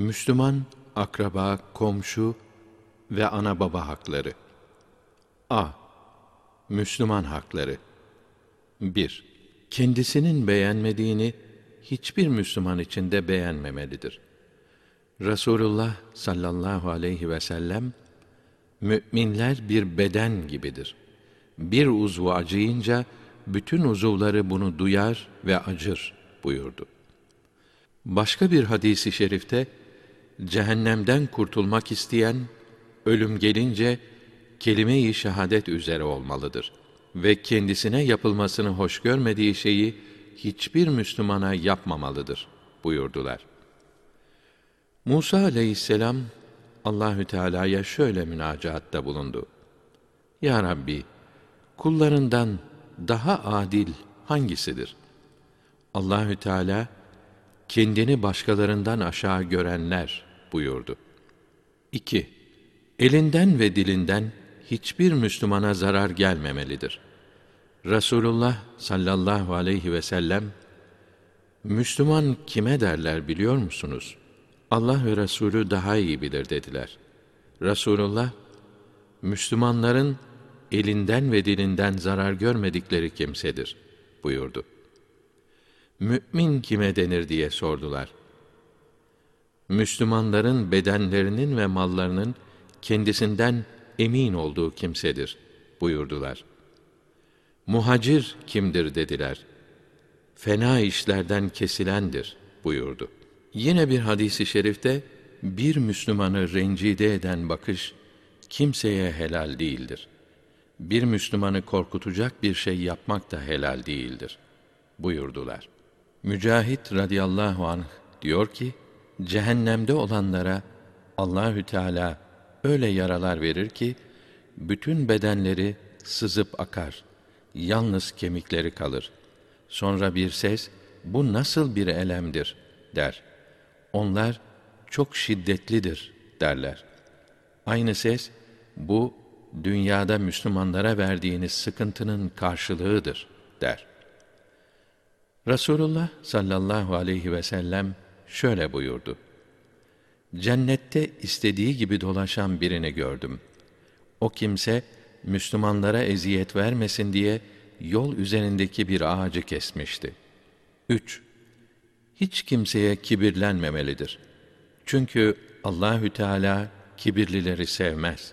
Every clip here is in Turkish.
Müslüman, akraba, komşu ve ana baba hakları. A. Müslüman hakları. 1. Kendisinin beğenmediğini hiçbir Müslüman için de beğenmemelidir. Resulullah sallallahu aleyhi ve sellem müminler bir beden gibidir. Bir uzvu acıyınca bütün uzuvları bunu duyar ve acır buyurdu. Başka bir hadisi şerifte cehennemden kurtulmak isteyen ölüm gelince kelime-i şehadet üzere olmalıdır ve kendisine yapılmasını hoş görmediği şeyi hiçbir Müslümana yapmamalıdır buyurdular. Musa aleyhisselam Allahü Teala'ya şöyle münacaatta bulundu. Ya Rabbi, kullarından daha adil hangisidir? Allahü Teala kendini başkalarından aşağı görenler buyurdu. 2. Elinden ve dilinden hiçbir Müslümana zarar gelmemelidir. Resulullah sallallahu aleyhi ve sellem Müslüman kime derler biliyor musunuz? Allah ve Resulü daha iyi bilir dediler. Resulullah Müslümanların elinden ve dilinden zarar görmedikleri kimsedir buyurdu. Mü'min kime denir diye sordular. Müslümanların bedenlerinin ve mallarının kendisinden emin olduğu kimsedir buyurdular. Muhacir kimdir dediler. Fena işlerden kesilendir buyurdu. Yine bir hadisi şerifte bir Müslümanı rencide eden bakış kimseye helal değildir. Bir Müslümanı korkutacak bir şey yapmak da helal değildir buyurdular. Mücahit radıyallahu anh diyor ki, cehennemde olanlara Allahü Teala öyle yaralar verir ki bütün bedenleri sızıp akar. Yalnız kemikleri kalır. Sonra bir ses bu nasıl bir elemdir der. Onlar çok şiddetlidir derler. Aynı ses bu dünyada Müslümanlara verdiğiniz sıkıntının karşılığıdır der. Resulullah sallallahu aleyhi ve sellem şöyle buyurdu. Cennette istediği gibi dolaşan birini gördüm. O kimse Müslümanlara eziyet vermesin diye yol üzerindeki bir ağacı kesmişti. 3. Hiç kimseye kibirlenmemelidir. Çünkü Allahü Teala kibirlileri sevmez.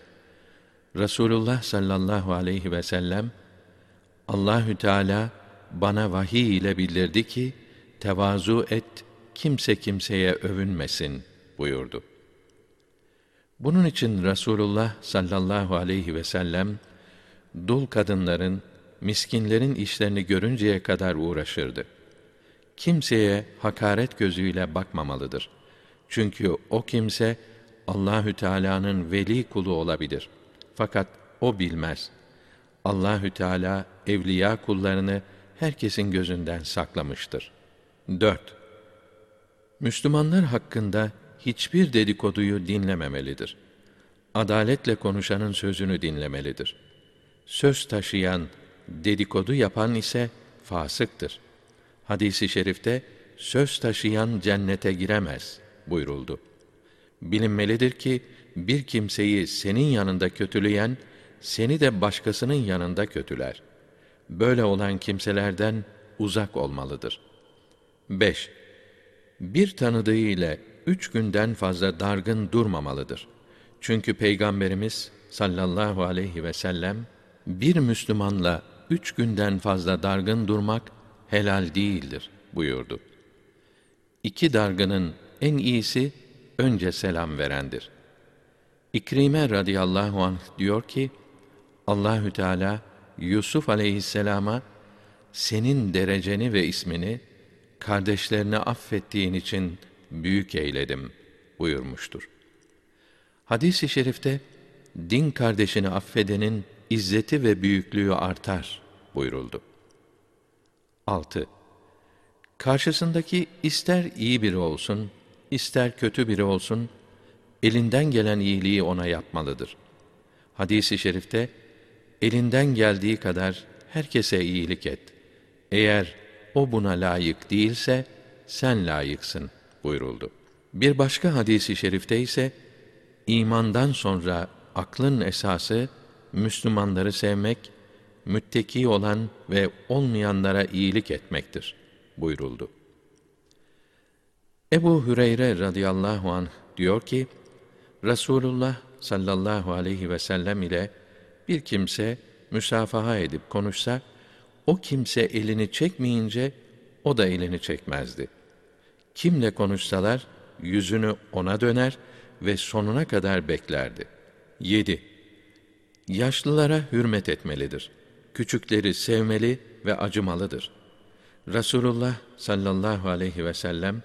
Resulullah sallallahu aleyhi ve sellem Allahü Teala bana vahiy ile bildirdi ki tevazu et kimse kimseye övünmesin buyurdu. Bunun için Resulullah sallallahu aleyhi ve sellem dul kadınların, miskinlerin işlerini görünceye kadar uğraşırdı. Kimseye hakaret gözüyle bakmamalıdır. Çünkü o kimse Allahü Teala'nın veli kulu olabilir. Fakat o bilmez. Allahü Teala evliya kullarını herkesin gözünden saklamıştır. 4. Müslümanlar hakkında hiçbir dedikoduyu dinlememelidir. Adaletle konuşanın sözünü dinlemelidir. Söz taşıyan, dedikodu yapan ise fasıktır. Hadisi şerifte söz taşıyan cennete giremez buyuruldu. Bilinmelidir ki bir kimseyi senin yanında kötüleyen seni de başkasının yanında kötüler. Böyle olan kimselerden uzak olmalıdır. 5. Bir tanıdığı ile üç günden fazla dargın durmamalıdır. Çünkü Peygamberimiz sallallahu aleyhi ve sellem bir Müslümanla üç günden fazla dargın durmak helal değildir buyurdu. İki dargının en iyisi önce selam verendir. İkrime radıyallahu anh diyor ki Allahü Teala Yusuf aleyhisselama senin dereceni ve ismini kardeşlerini affettiğin için büyük eyledim buyurmuştur. Hadis-i şerifte din kardeşini affedenin izzeti ve büyüklüğü artar buyuruldu. 6. Karşısındaki ister iyi biri olsun, ister kötü biri olsun, elinden gelen iyiliği ona yapmalıdır. Hadis-i şerifte, elinden geldiği kadar herkese iyilik et. Eğer o buna layık değilse, sen layıksın buyuruldu. Bir başka hadisi şerifte ise imandan sonra aklın esası Müslümanları sevmek, mütteki olan ve olmayanlara iyilik etmektir buyuruldu. Ebu Hüreyre radıyallahu anh diyor ki, Resulullah sallallahu aleyhi ve sellem ile bir kimse müsafaha edip konuşsa, o kimse elini çekmeyince o da elini çekmezdi. Kimle konuşsalar yüzünü ona döner ve sonuna kadar beklerdi. 7. Yaşlılara hürmet etmelidir. Küçükleri sevmeli ve acımalıdır. Resulullah sallallahu aleyhi ve sellem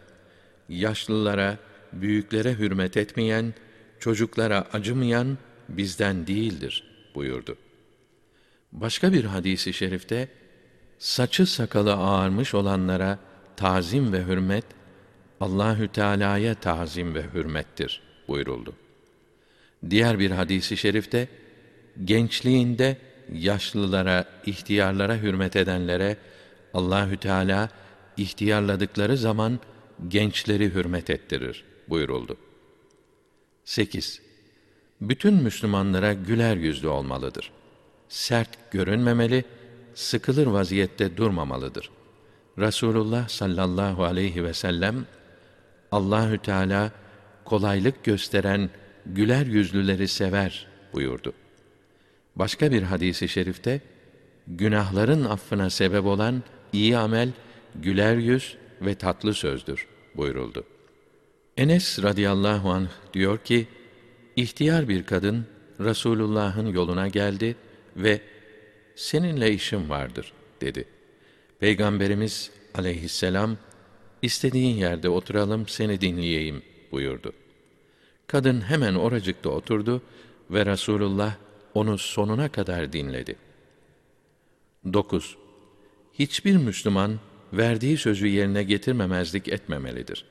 yaşlılara, büyüklere hürmet etmeyen, çocuklara acımayan bizden değildir buyurdu. Başka bir hadisi şerifte saçı sakalı ağarmış olanlara tazim ve hürmet Allahü Teala'ya tazim ve hürmettir buyuruldu. Diğer bir hadisi şerifte gençliğinde yaşlılara, ihtiyarlara hürmet edenlere Allahü Teala ihtiyarladıkları zaman gençleri hürmet ettirir buyuruldu. 8. Bütün Müslümanlara güler yüzlü olmalıdır. Sert görünmemeli, sıkılır vaziyette durmamalıdır. Rasulullah sallallahu aleyhi ve sellem Allahü Teala kolaylık gösteren güler yüzlüleri sever buyurdu. Başka bir hadisi şerifte günahların affına sebep olan iyi amel, güler yüz ve tatlı sözdür buyuruldu. Enes radıyallahu anh diyor ki, ihtiyar bir kadın Resulullah'ın yoluna geldi ve seninle işim vardır dedi. Peygamberimiz aleyhisselam istediğin yerde oturalım seni dinleyeyim buyurdu. Kadın hemen oracıkta oturdu ve Resulullah onu sonuna kadar dinledi. 9. Hiçbir Müslüman verdiği sözü yerine getirmemezlik etmemelidir.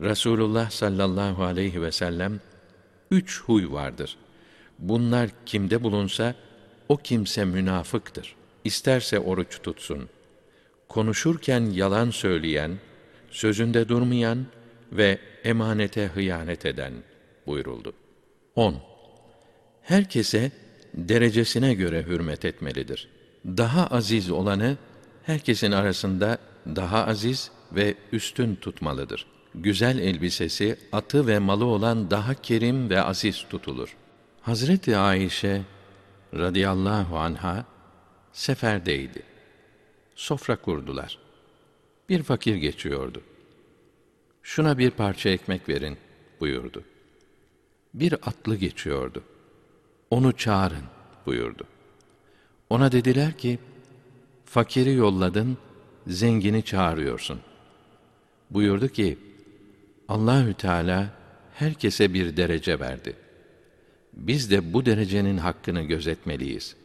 Resulullah sallallahu aleyhi ve sellem üç huy vardır. Bunlar kimde bulunsa o kimse münafıktır. İsterse oruç tutsun. Konuşurken yalan söyleyen, sözünde durmayan ve emanete hıyanet eden buyuruldu. 10. Herkese derecesine göre hürmet etmelidir. Daha aziz olanı herkesin arasında daha aziz ve üstün tutmalıdır. Güzel elbisesi, atı ve malı olan daha kerim ve aziz tutulur. Hazreti Ayşe radıyallahu anha seferdeydi. Sofra kurdular. Bir fakir geçiyordu. Şuna bir parça ekmek verin buyurdu. Bir atlı geçiyordu. Onu çağırın buyurdu. Ona dediler ki, fakiri yolladın, zengini çağırıyorsun. Buyurdu ki, Allahü Teala herkese bir derece verdi. Biz de bu derecenin hakkını gözetmeliyiz.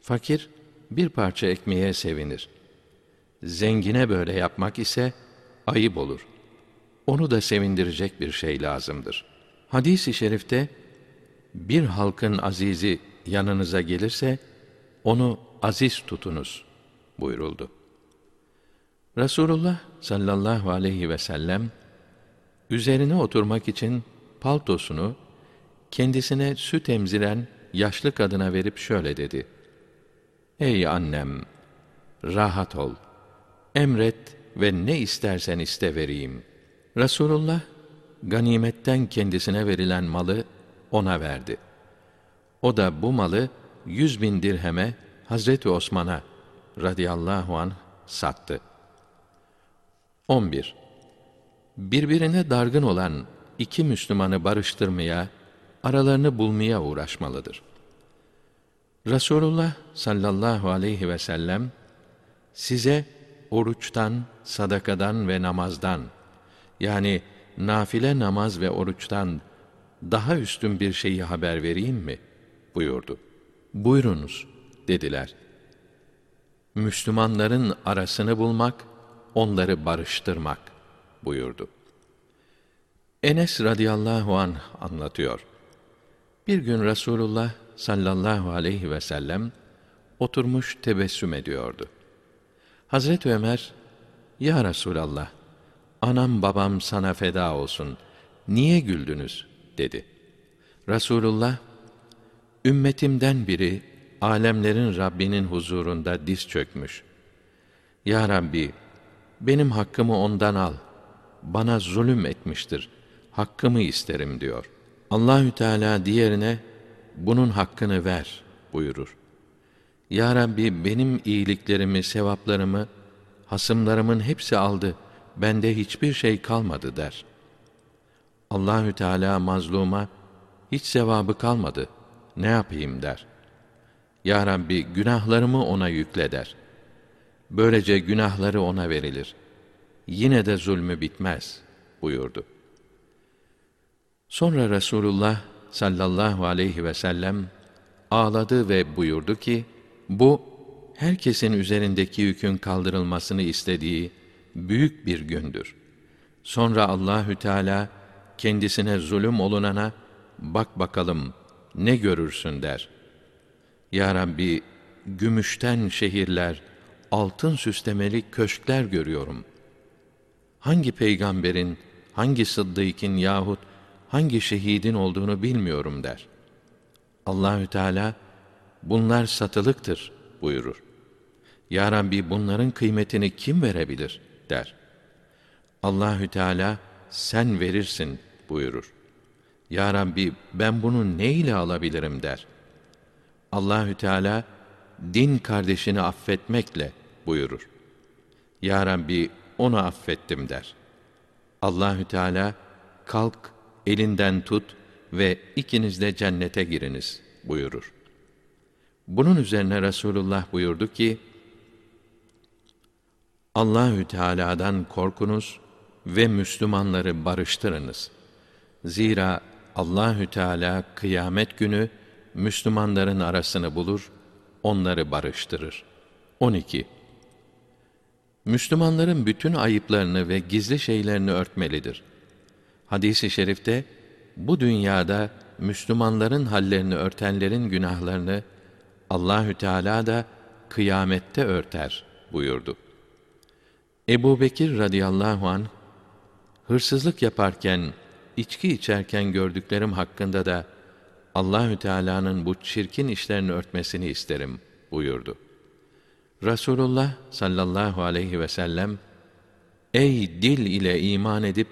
Fakir bir parça ekmeğe sevinir. Zengine böyle yapmak ise ayıp olur. Onu da sevindirecek bir şey lazımdır. Hadis-i şerifte bir halkın azizi yanınıza gelirse onu aziz tutunuz buyuruldu. Resulullah sallallahu aleyhi ve sellem üzerine oturmak için paltosunu kendisine süt emziren yaşlı kadına verip şöyle dedi: Ey annem, rahat ol. Emret ve ne istersen iste vereyim. Resulullah ganimetten kendisine verilen malı ona verdi. O da bu malı yüz bin dirheme Hazreti Osman'a radıyallahu an sattı. 11. Birbirine dargın olan iki Müslümanı barıştırmaya, aralarını bulmaya uğraşmalıdır. Resulullah sallallahu aleyhi ve sellem size oruçtan, sadakadan ve namazdan yani nafile namaz ve oruçtan daha üstün bir şeyi haber vereyim mi? buyurdu. Buyurunuz dediler. Müslümanların arasını bulmak, onları barıştırmak buyurdu. Enes radıyallahu an anlatıyor. Bir gün Resulullah sallallahu aleyhi ve sellem oturmuş tebessüm ediyordu. Hazret Ömer, Ya Resulallah, Anam babam sana feda olsun. Niye güldünüz? dedi. Resulullah, ümmetimden biri alemlerin Rabbinin huzurunda diz çökmüş. Ya Rabbi, benim hakkımı ondan al. Bana zulüm etmiştir. Hakkımı isterim diyor. Allahü Teala diğerine bunun hakkını ver buyurur. Ya Rabbi benim iyiliklerimi, sevaplarımı hasımlarımın hepsi aldı. Bende hiçbir şey kalmadı der. Allahü Teala mazluma hiç sevabı kalmadı. Ne yapayım der. Ya Rabbi günahlarımı ona yükle der. Böylece günahları ona verilir. Yine de zulmü bitmez buyurdu. Sonra Resulullah sallallahu aleyhi ve sellem ağladı ve buyurdu ki, bu herkesin üzerindeki yükün kaldırılmasını istediği büyük bir gündür. Sonra Allahü Teala kendisine zulüm olunana bak bakalım ne görürsün der. Ya Rabbi gümüşten şehirler, altın süslemeli köşkler görüyorum. Hangi peygamberin, hangi sıddıkın yahut hangi şehidin olduğunu bilmiyorum der. Allahü Teala bunlar satılıktır buyurur. Ya Rabbi bunların kıymetini kim verebilir der. Allahü Teala sen verirsin buyurur. Ya Rabbi ben bunu ne ile alabilirim der. Allahü Teala din kardeşini affetmekle buyurur. Ya Rabbi onu affettim der. Allahü Teala kalk elinden tut ve ikiniz de cennete giriniz buyurur. Bunun üzerine Resulullah buyurdu ki, Allahü Teala'dan korkunuz ve Müslümanları barıştırınız. Zira Allahü Teala kıyamet günü Müslümanların arasını bulur, onları barıştırır. 12. Müslümanların bütün ayıplarını ve gizli şeylerini örtmelidir. Hadis-i şerifte bu dünyada Müslümanların hallerini örtenlerin günahlarını Allahü Teala da kıyamette örter buyurdu. Ebu Bekir radıyallahu an hırsızlık yaparken, içki içerken gördüklerim hakkında da Allahü Teala'nın bu çirkin işlerini örtmesini isterim buyurdu. Rasulullah sallallahu aleyhi ve sellem Ey dil ile iman edip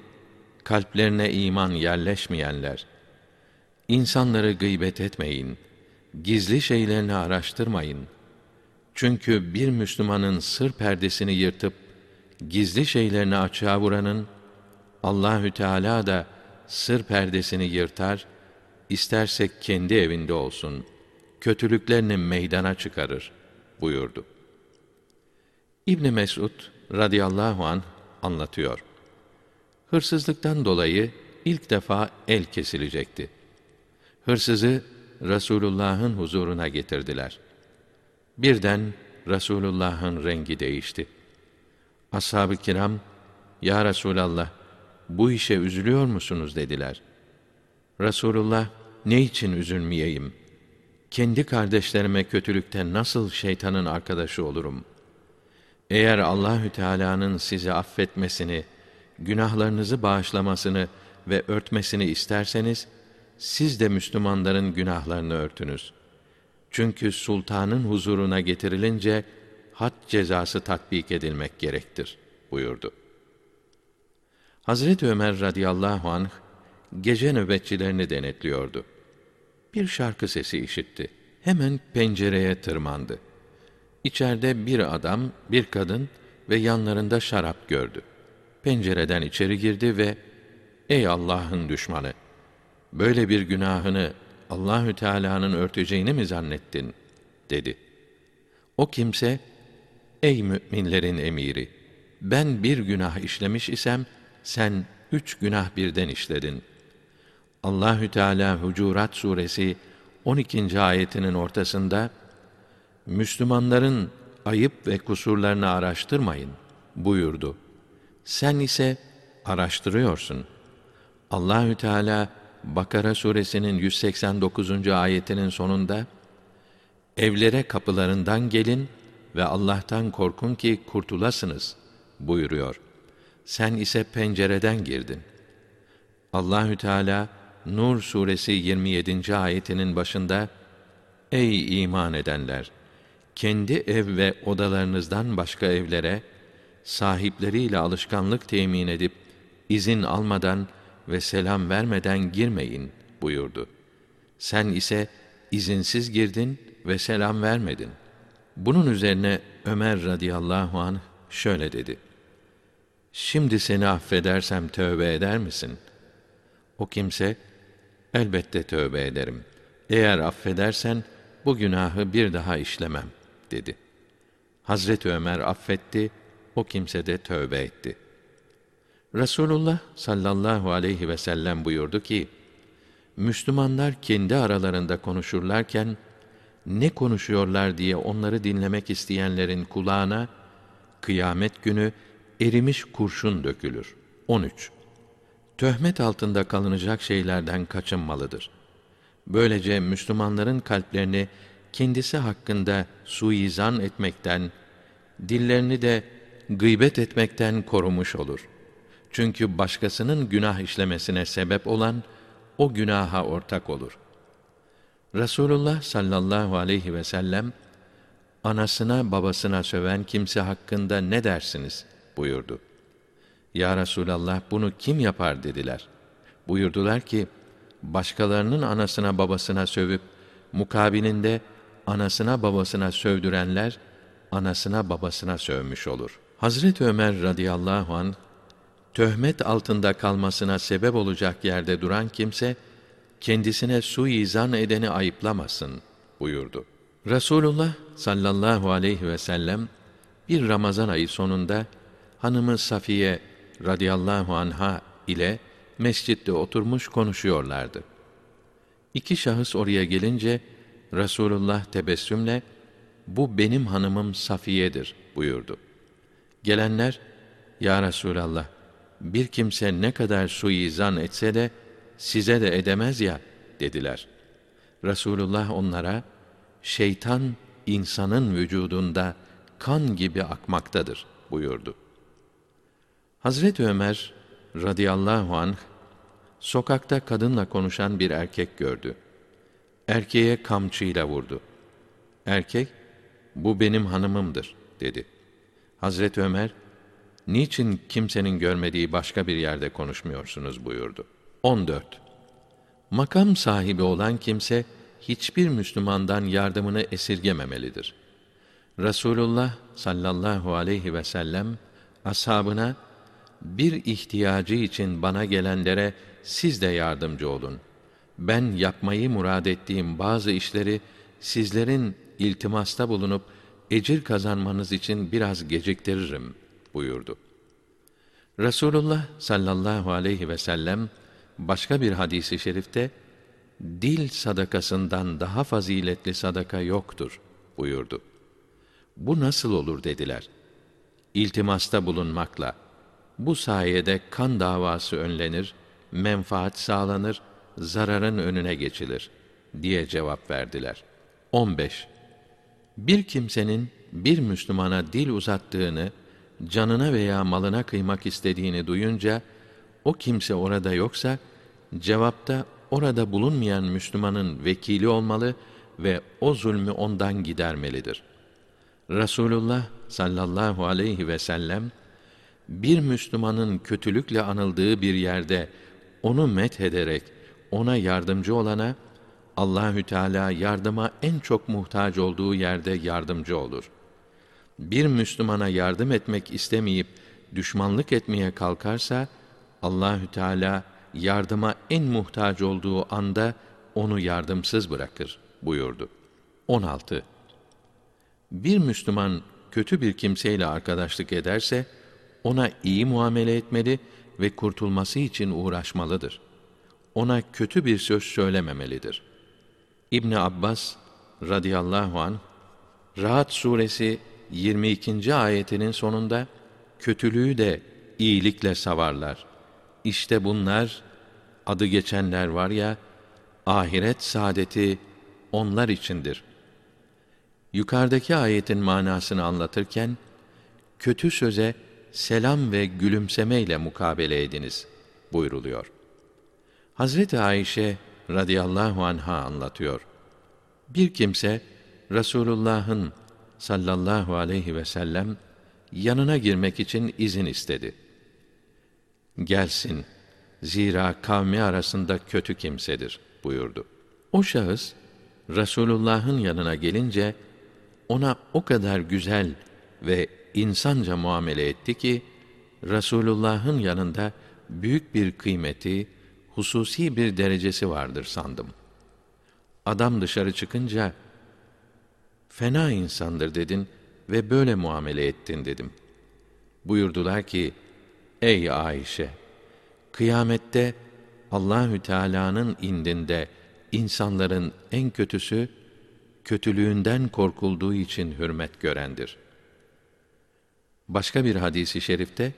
kalplerine iman yerleşmeyenler insanları gıybet etmeyin gizli şeylerini araştırmayın çünkü bir Müslümanın sır perdesini yırtıp gizli şeylerini açığa vuranın Allahü Teala da sır perdesini yırtar istersek kendi evinde olsun kötülüklerini meydana çıkarır buyurdu. İbn Mesud radıyallahu an anlatıyor. Hırsızlıktan dolayı ilk defa el kesilecekti. Hırsızı Resulullah'ın huzuruna getirdiler. Birden Resulullah'ın rengi değişti. Ashab-ı kiram, Ya Resulallah, bu işe üzülüyor musunuz dediler. Resulullah, ne için üzülmeyeyim? Kendi kardeşlerime kötülükte nasıl şeytanın arkadaşı olurum? Eğer Allahü Teala'nın sizi affetmesini, günahlarınızı bağışlamasını ve örtmesini isterseniz, siz de Müslümanların günahlarını örtünüz. Çünkü sultanın huzuruna getirilince, had cezası tatbik edilmek gerektir, buyurdu. Hazreti Ömer radıyallahu anh, gece nöbetçilerini denetliyordu. Bir şarkı sesi işitti. Hemen pencereye tırmandı. İçeride bir adam, bir kadın ve yanlarında şarap gördü pencereden içeri girdi ve ey Allah'ın düşmanı böyle bir günahını Allahü Teala'nın örteceğini mi zannettin dedi. O kimse ey müminlerin emiri ben bir günah işlemiş isem sen üç günah birden işledin. Allahü Teala Hucurat suresi 12. ayetinin ortasında Müslümanların ayıp ve kusurlarını araştırmayın buyurdu. Sen ise araştırıyorsun. Allahü Teala Bakara suresinin 189. ayetinin sonunda evlere kapılarından gelin ve Allah'tan korkun ki kurtulasınız buyuruyor. Sen ise pencereden girdin. Allahü Teala Nur suresi 27. ayetinin başında Ey iman edenler! Kendi ev ve odalarınızdan başka evlere sahipleriyle alışkanlık temin edip izin almadan ve selam vermeden girmeyin buyurdu. Sen ise izinsiz girdin ve selam vermedin. Bunun üzerine Ömer radıyallahu anh şöyle dedi. Şimdi seni affedersem tövbe eder misin? O kimse, elbette tövbe ederim. Eğer affedersen, bu günahı bir daha işlemem, dedi. Hazreti Ömer affetti, o kimse de tövbe etti. Resulullah sallallahu aleyhi ve sellem buyurdu ki, Müslümanlar kendi aralarında konuşurlarken, ne konuşuyorlar diye onları dinlemek isteyenlerin kulağına, kıyamet günü erimiş kurşun dökülür. 13. Töhmet altında kalınacak şeylerden kaçınmalıdır. Böylece Müslümanların kalplerini kendisi hakkında suizan etmekten, dillerini de gıybet etmekten korumuş olur. Çünkü başkasının günah işlemesine sebep olan, o günaha ortak olur. Resulullah sallallahu aleyhi ve sellem, anasına babasına söven kimse hakkında ne dersiniz buyurdu. Ya Resulallah bunu kim yapar dediler. Buyurdular ki, başkalarının anasına babasına sövüp, mukabilinde anasına babasına sövdürenler, anasına babasına sövmüş olur. Hazreti Ömer radıyallahu an töhmet altında kalmasına sebep olacak yerde duran kimse, kendisine suizan edeni ayıplamasın buyurdu. Resulullah sallallahu aleyhi ve sellem bir Ramazan ayı sonunda hanımı Safiye radıyallahu anha ile mescitte oturmuş konuşuyorlardı. İki şahıs oraya gelince Resulullah tebessümle bu benim hanımım Safiye'dir buyurdu. Gelenler ya Resulallah bir kimse ne kadar suizan etse de size de edemez ya dediler. Resulullah onlara şeytan insanın vücudunda kan gibi akmaktadır buyurdu. Hazret Ömer radıyallahu anh sokakta kadınla konuşan bir erkek gördü. Erkeğe kamçıyla vurdu. Erkek, bu benim hanımımdır dedi. Hazret Ömer, niçin kimsenin görmediği başka bir yerde konuşmuyorsunuz buyurdu. 14. Makam sahibi olan kimse, hiçbir Müslümandan yardımını esirgememelidir. Resulullah sallallahu aleyhi ve sellem, ashabına, bir ihtiyacı için bana gelenlere siz de yardımcı olun. Ben yapmayı murad ettiğim bazı işleri sizlerin iltimasta bulunup ecir kazanmanız için biraz geciktiririm buyurdu. Resulullah sallallahu aleyhi ve sellem başka bir hadisi şerifte dil sadakasından daha faziletli sadaka yoktur buyurdu. Bu nasıl olur dediler. İltimasta bulunmakla bu sayede kan davası önlenir, menfaat sağlanır, zararın önüne geçilir diye cevap verdiler. 15. Bir kimsenin bir Müslümana dil uzattığını, canına veya malına kıymak istediğini duyunca, o kimse orada yoksa, cevapta orada bulunmayan Müslümanın vekili olmalı ve o zulmü ondan gidermelidir. Resulullah sallallahu aleyhi ve sellem, bir Müslümanın kötülükle anıldığı bir yerde onu met ederek ona yardımcı olana Allahü Teala yardıma en çok muhtaç olduğu yerde yardımcı olur. Bir Müslümana yardım etmek istemeyip düşmanlık etmeye kalkarsa Allahü Teala yardıma en muhtaç olduğu anda onu yardımsız bırakır buyurdu. 16. Bir Müslüman kötü bir kimseyle arkadaşlık ederse ona iyi muamele etmeli ve kurtulması için uğraşmalıdır. Ona kötü bir söz söylememelidir. İbn Abbas radıyallahu an Rahat suresi 22. ayetinin sonunda kötülüğü de iyilikle savarlar. İşte bunlar adı geçenler var ya ahiret saadeti onlar içindir. Yukarıdaki ayetin manasını anlatırken kötü söze selam ve gülümsemeyle mukabele ediniz buyruluyor. Hazreti Ayşe radıyallahu anha anlatıyor. Bir kimse Resulullah'ın sallallahu aleyhi ve sellem yanına girmek için izin istedi. Gelsin, zira kavmi arasında kötü kimsedir buyurdu. O şahıs Resulullah'ın yanına gelince ona o kadar güzel ve insanca muamele etti ki Resulullah'ın yanında büyük bir kıymeti, hususi bir derecesi vardır sandım. Adam dışarı çıkınca fena insandır dedin ve böyle muamele ettin dedim. Buyurdular ki: Ey Ayşe, kıyamette Allahü Teala'nın indinde insanların en kötüsü kötülüğünden korkulduğu için hürmet görendir. Başka bir hadisi şerifte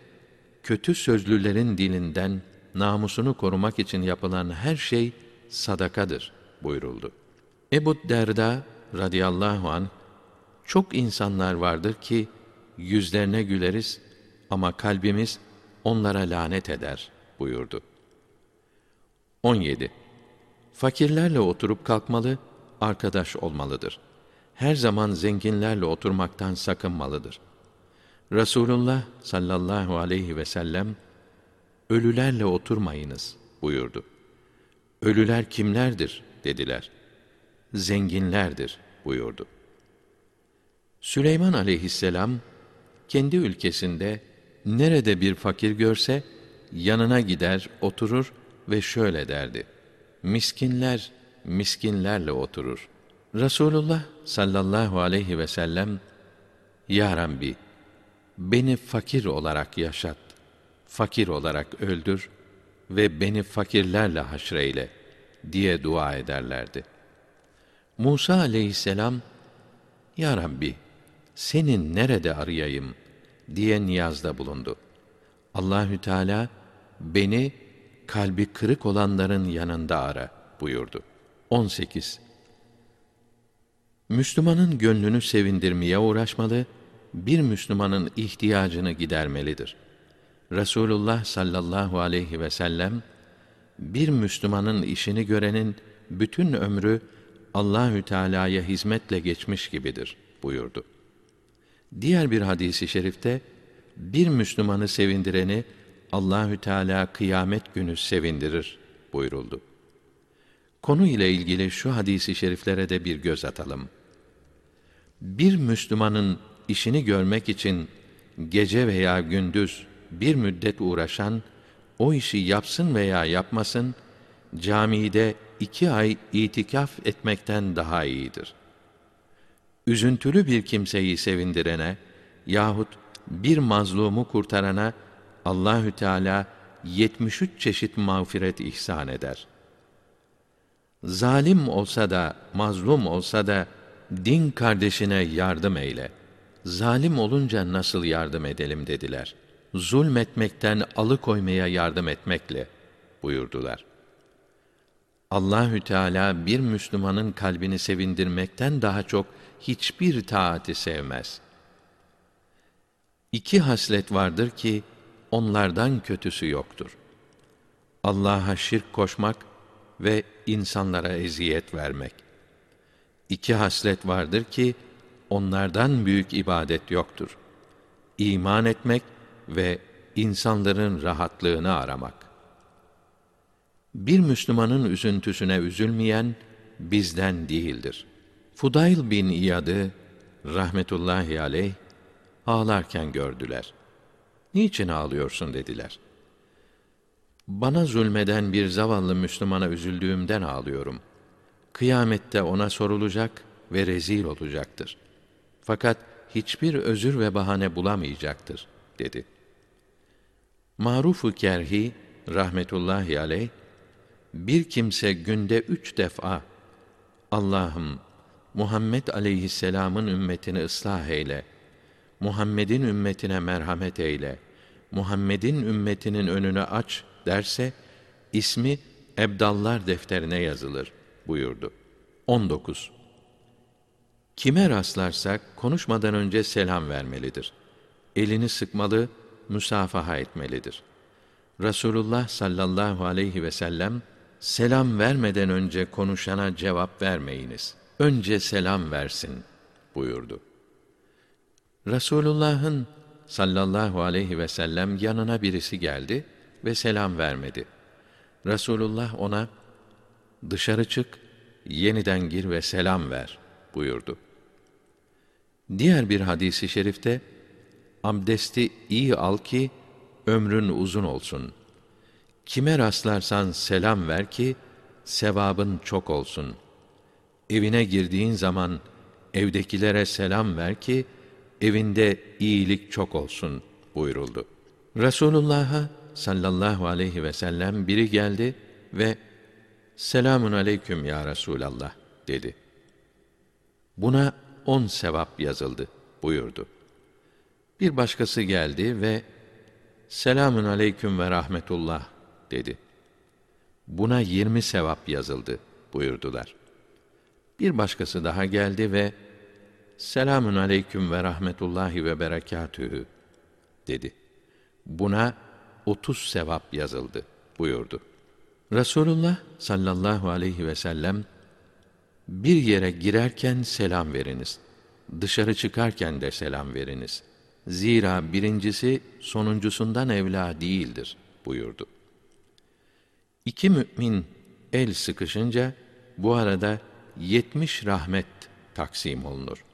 kötü sözlülerin dilinden namusunu korumak için yapılan her şey sadakadır buyuruldu. Ebu Derda radıyallahu an çok insanlar vardır ki yüzlerine güleriz ama kalbimiz onlara lanet eder buyurdu. 17. Fakirlerle oturup kalkmalı, arkadaş olmalıdır. Her zaman zenginlerle oturmaktan sakınmalıdır. Resulullah sallallahu aleyhi ve sellem ölülerle oturmayınız buyurdu. Ölüler kimlerdir dediler. Zenginlerdir buyurdu. Süleyman aleyhisselam kendi ülkesinde nerede bir fakir görse yanına gider, oturur ve şöyle derdi: Miskinler miskinlerle oturur. Resulullah sallallahu aleyhi ve sellem Ya Rabbi beni fakir olarak yaşat, fakir olarak öldür ve beni fakirlerle haşreyle diye dua ederlerdi. Musa aleyhisselam Ya Rabbi senin nerede arayayım diye niyazda bulundu. Allahü Teala beni kalbi kırık olanların yanında ara buyurdu. 18. Müslümanın gönlünü sevindirmeye uğraşmalı, bir Müslümanın ihtiyacını gidermelidir. Resulullah sallallahu aleyhi ve sellem bir Müslümanın işini görenin bütün ömrü Allahü Teala'ya hizmetle geçmiş gibidir buyurdu. Diğer bir hadisi şerifte bir Müslümanı sevindireni Allahü Teala kıyamet günü sevindirir buyuruldu. Konu ile ilgili şu hadisi şeriflere de bir göz atalım. Bir Müslümanın işini görmek için gece veya gündüz bir müddet uğraşan, o işi yapsın veya yapmasın, camide iki ay itikaf etmekten daha iyidir. Üzüntülü bir kimseyi sevindirene yahut bir mazlumu kurtarana Allahü Teala 73 çeşit mağfiret ihsan eder. Zalim olsa da, mazlum olsa da din kardeşine yardım eyle. Zalim olunca nasıl yardım edelim dediler. Zulmetmekten alıkoymaya yardım etmekle buyurdular. Allahü Teala bir Müslümanın kalbini sevindirmekten daha çok hiçbir taati sevmez. İki haslet vardır ki onlardan kötüsü yoktur. Allah'a şirk koşmak ve insanlara eziyet vermek. İki haslet vardır ki onlardan büyük ibadet yoktur. İman etmek ve insanların rahatlığını aramak. Bir Müslümanın üzüntüsüne üzülmeyen bizden değildir. Fudayl bin İyad'ı rahmetullahi aleyh ağlarken gördüler. Niçin ağlıyorsun dediler. Bana zulmeden bir zavallı Müslümana üzüldüğümden ağlıyorum. Kıyamette ona sorulacak ve rezil olacaktır. Fakat hiçbir özür ve bahane bulamayacaktır, dedi. Marufu Kerhi, rahmetullahi aleyh, bir kimse günde üç defa, Allah'ım, Muhammed aleyhisselamın ümmetini ıslah eyle, Muhammed'in ümmetine merhamet eyle, Muhammed'in ümmetinin önünü aç derse, ismi Ebdallar defterine yazılır buyurdu. 19. Kime rastlarsak konuşmadan önce selam vermelidir. Elini sıkmalı müsafaha etmelidir. Resulullah sallallahu aleyhi ve sellem selam vermeden önce konuşana cevap vermeyiniz. Önce selam versin buyurdu. Resulullah'ın sallallahu aleyhi ve sellem yanına birisi geldi ve selam vermedi. Resulullah ona dışarı çık, yeniden gir ve selam ver buyurdu. Diğer bir hadisi şerifte abdesti iyi al ki ömrün uzun olsun. Kime rastlarsan selam ver ki sevabın çok olsun. Evine girdiğin zaman evdekilere selam ver ki evinde iyilik çok olsun buyuruldu. Resulullah'a sallallahu aleyhi ve sellem biri geldi ve selamun aleyküm ya Resulallah dedi. Buna on sevap yazıldı buyurdu. Bir başkası geldi ve selamun aleyküm ve rahmetullah dedi. Buna yirmi sevap yazıldı buyurdular. Bir başkası daha geldi ve selamun aleyküm ve rahmetullahi ve berekatühü dedi. Buna otuz sevap yazıldı buyurdu. Resulullah sallallahu aleyhi ve sellem bir yere girerken selam veriniz. Dışarı çıkarken de selam veriniz. Zira birincisi sonuncusundan evla değildir buyurdu. İki mümin el sıkışınca bu arada yetmiş rahmet taksim olunur.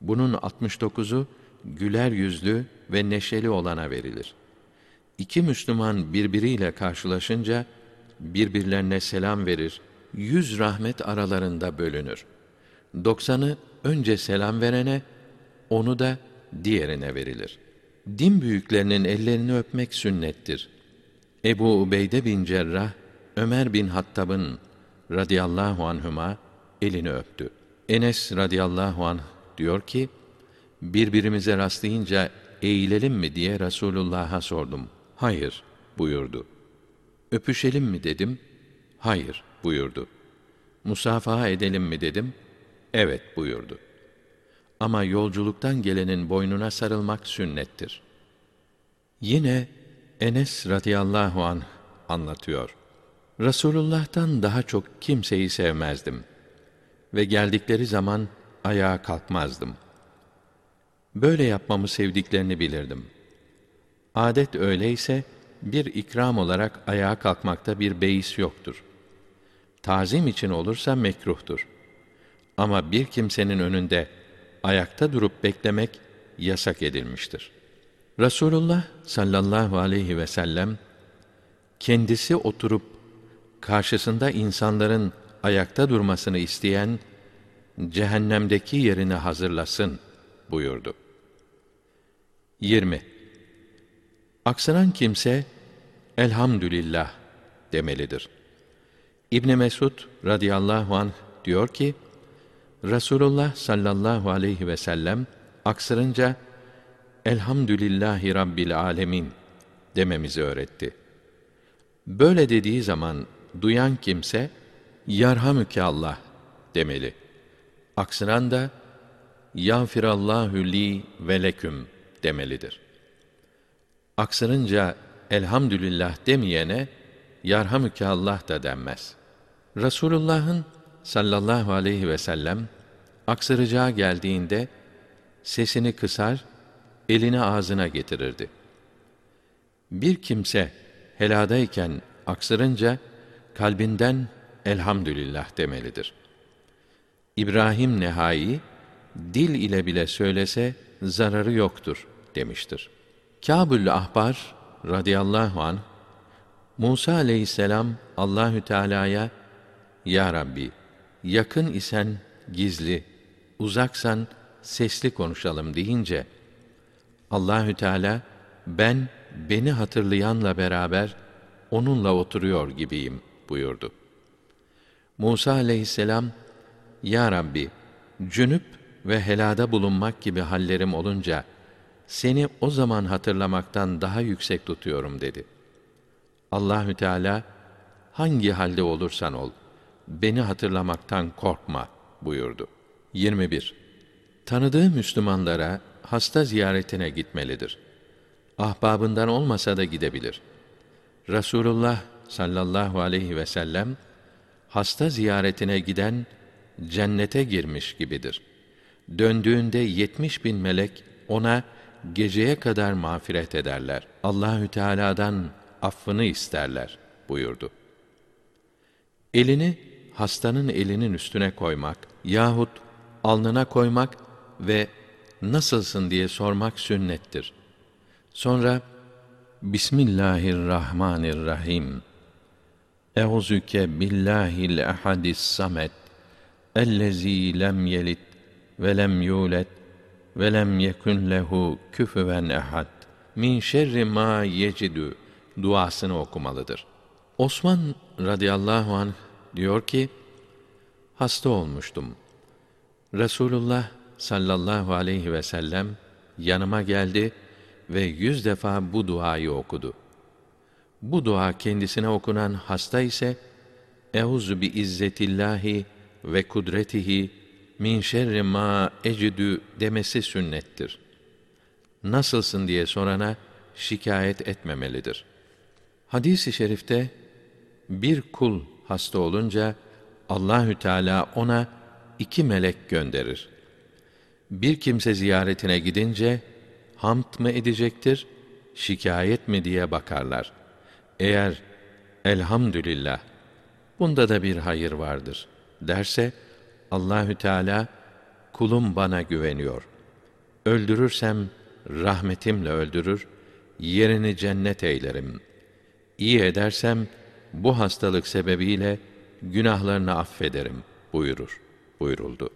Bunun 69'u güler yüzlü ve neşeli olana verilir. İki Müslüman birbiriyle karşılaşınca birbirlerine selam verir, yüz rahmet aralarında bölünür. Doksanı önce selam verene, onu da diğerine verilir. Din büyüklerinin ellerini öpmek sünnettir. Ebu Ubeyde bin Cerrah, Ömer bin Hattab'ın radıyallahu anhüma elini öptü. Enes radıyallahu anh diyor ki, birbirimize rastlayınca eğilelim mi diye Resulullah'a sordum. Hayır buyurdu. Öpüşelim mi dedim. Hayır buyurdu. Musafaha edelim mi dedim. Evet buyurdu. Ama yolculuktan gelenin boynuna sarılmak sünnettir. Yine Enes radıyallahu anh anlatıyor. Resulullah'tan daha çok kimseyi sevmezdim ve geldikleri zaman ayağa kalkmazdım. Böyle yapmamı sevdiklerini bilirdim. Adet öyleyse bir ikram olarak ayağa kalkmakta bir beis yoktur. Tazim için olursa mekruhtur. Ama bir kimsenin önünde ayakta durup beklemek yasak edilmiştir. Resulullah sallallahu aleyhi ve sellem kendisi oturup karşısında insanların ayakta durmasını isteyen cehennemdeki yerini hazırlasın buyurdu. 20. Aksıran kimse elhamdülillah demelidir. İbn Mesud radıyallahu anh diyor ki Resulullah sallallahu aleyhi ve sellem aksırınca Elhamdülillahi Rabbil Alemin dememizi öğretti. Böyle dediği zaman duyan kimse Yarhamüke Allah demeli. Aksıran da Yağfirallahu li ve leküm demelidir. Aksırınca elhamdülillah demeyene yarhamüke Allah da denmez. Resulullah'ın sallallahu aleyhi ve sellem aksıracağı geldiğinde sesini kısar, elini ağzına getirirdi. Bir kimse heladayken aksırınca kalbinden elhamdülillah demelidir. İbrahim Nehai dil ile bile söylese zararı yoktur demiştir. Kâbül Ahbar radıyallahu an Musa aleyhisselam Allahü Teala'ya Ya Rabbi yakın isen gizli, uzaksan sesli konuşalım deyince Allahü Teala ben beni hatırlayanla beraber onunla oturuyor gibiyim buyurdu. Musa aleyhisselam Ya Rabbi cünüp ve helada bulunmak gibi hallerim olunca seni o zaman hatırlamaktan daha yüksek tutuyorum dedi. Allahü Teala hangi halde olursan ol beni hatırlamaktan korkma buyurdu. 21. Tanıdığı Müslümanlara hasta ziyaretine gitmelidir. Ahbabından olmasa da gidebilir. Rasulullah sallallahu aleyhi ve sellem hasta ziyaretine giden cennete girmiş gibidir. Döndüğünde yetmiş bin melek ona geceye kadar mağfiret ederler. Allahü Teala'dan affını isterler buyurdu. Elini hastanın elinin üstüne koymak yahut alnına koymak ve nasılsın diye sormak sünnettir. Sonra Bismillahirrahmanirrahim. Euzüke billahil ehadis samet ellezî lem yelit ve lem yulet ve lem yekun lehu küfüven ehad min şerri ma yecidü duasını okumalıdır. Osman radıyallahu anh diyor ki, hasta olmuştum. Resulullah sallallahu aleyhi ve sellem yanıma geldi ve yüz defa bu duayı okudu. Bu dua kendisine okunan hasta ise, Euzu bi izzetillahi ve kudretihi min şerri ma ecidü demesi sünnettir. Nasılsın diye sorana şikayet etmemelidir. Hadis-i şerifte bir kul hasta olunca Allahü Teala ona iki melek gönderir. Bir kimse ziyaretine gidince hamd mı edecektir, şikayet mi diye bakarlar. Eğer elhamdülillah bunda da bir hayır vardır derse Allahü Teala kulum bana güveniyor. Öldürürsem rahmetimle öldürür, yerini cennet eylerim. İyi edersem bu hastalık sebebiyle günahlarını affederim buyurur buyuruldu.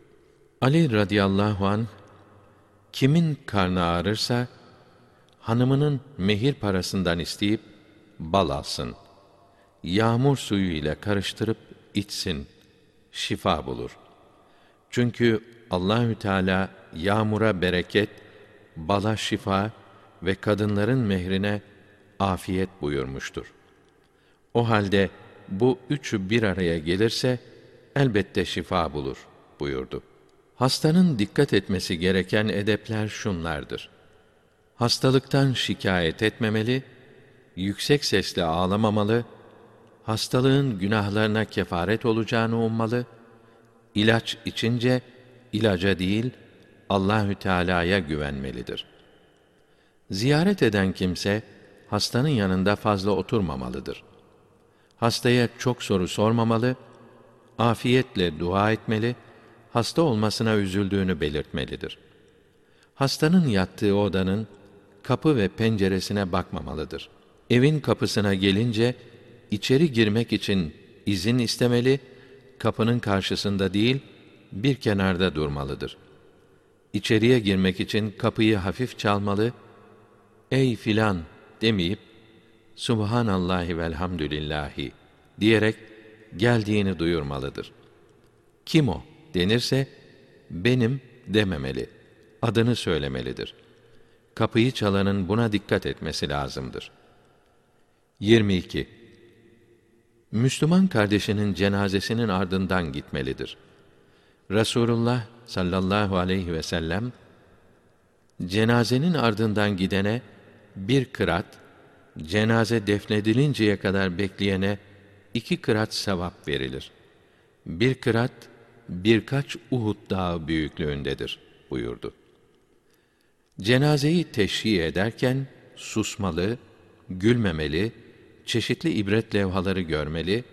Ali radıyallahu an kimin karnı ağrırsa hanımının mehir parasından isteyip bal alsın. Yağmur suyu ile karıştırıp içsin. Şifa bulur. Çünkü Allahü Teala yağmura bereket, bala şifa ve kadınların mehrine afiyet buyurmuştur. O halde bu üçü bir araya gelirse elbette şifa bulur buyurdu. Hastanın dikkat etmesi gereken edepler şunlardır. Hastalıktan şikayet etmemeli, yüksek sesle ağlamamalı, hastalığın günahlarına kefaret olacağını ummalı, ilaç içince ilaca değil Allahü Teala'ya güvenmelidir. Ziyaret eden kimse hastanın yanında fazla oturmamalıdır. Hastaya çok soru sormamalı, afiyetle dua etmeli, hasta olmasına üzüldüğünü belirtmelidir. Hastanın yattığı odanın kapı ve penceresine bakmamalıdır. Evin kapısına gelince içeri girmek için izin istemeli, kapının karşısında değil, bir kenarda durmalıdır. İçeriye girmek için kapıyı hafif çalmalı, ey filan demeyip, Subhanallahi velhamdülillahi diyerek geldiğini duyurmalıdır. Kim o denirse, benim dememeli, adını söylemelidir. Kapıyı çalanın buna dikkat etmesi lazımdır. 22. Müslüman kardeşinin cenazesinin ardından gitmelidir. Resulullah sallallahu aleyhi ve sellem cenazenin ardından gidene bir kırat, cenaze defnedilinceye kadar bekleyene iki kırat sevap verilir. Bir kırat birkaç Uhud dağı büyüklüğündedir buyurdu. Cenazeyi teşhi ederken susmalı, gülmemeli, çeşitli ibret levhaları görmeli,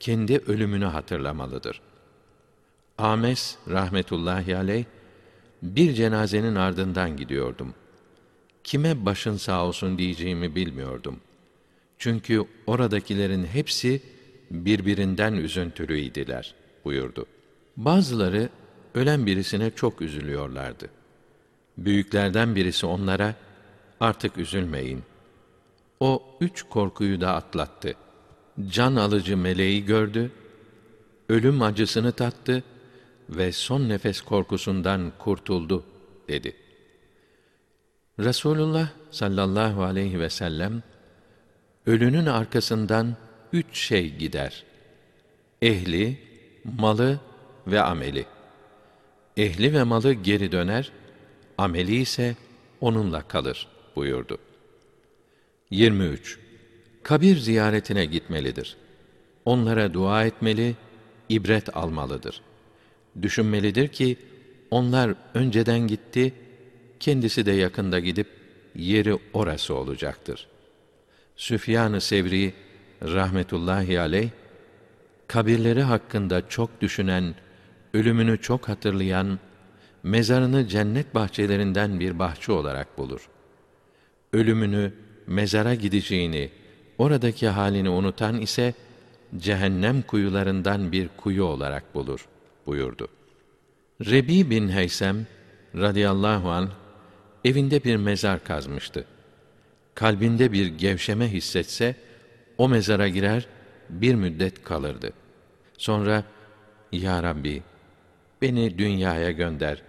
kendi ölümünü hatırlamalıdır. Ames rahmetullahi aleyh bir cenazenin ardından gidiyordum. Kime başın sağ olsun diyeceğimi bilmiyordum. Çünkü oradakilerin hepsi birbirinden üzüntülüydiler buyurdu. Bazıları ölen birisine çok üzülüyorlardı. Büyüklerden birisi onlara artık üzülmeyin. O üç korkuyu da atlattı. Can alıcı meleği gördü, ölüm acısını tattı ve son nefes korkusundan kurtuldu dedi. Resulullah sallallahu aleyhi ve sellem ölünün arkasından üç şey gider. Ehli, malı ve ameli. Ehli ve malı geri döner, ameli ise onunla kalır buyurdu. 23. Kabir ziyaretine gitmelidir. Onlara dua etmeli, ibret almalıdır. Düşünmelidir ki onlar önceden gitti, kendisi de yakında gidip yeri orası olacaktır. Süfyan-ı Sevri rahmetullahi aleyh kabirleri hakkında çok düşünen, ölümünü çok hatırlayan, mezarını cennet bahçelerinden bir bahçe olarak bulur. Ölümünü, mezara gideceğini, oradaki halini unutan ise cehennem kuyularından bir kuyu olarak bulur buyurdu. Rebi bin Heysem radıyallahu an evinde bir mezar kazmıştı. Kalbinde bir gevşeme hissetse o mezara girer bir müddet kalırdı. Sonra ya Rabbi beni dünyaya gönder.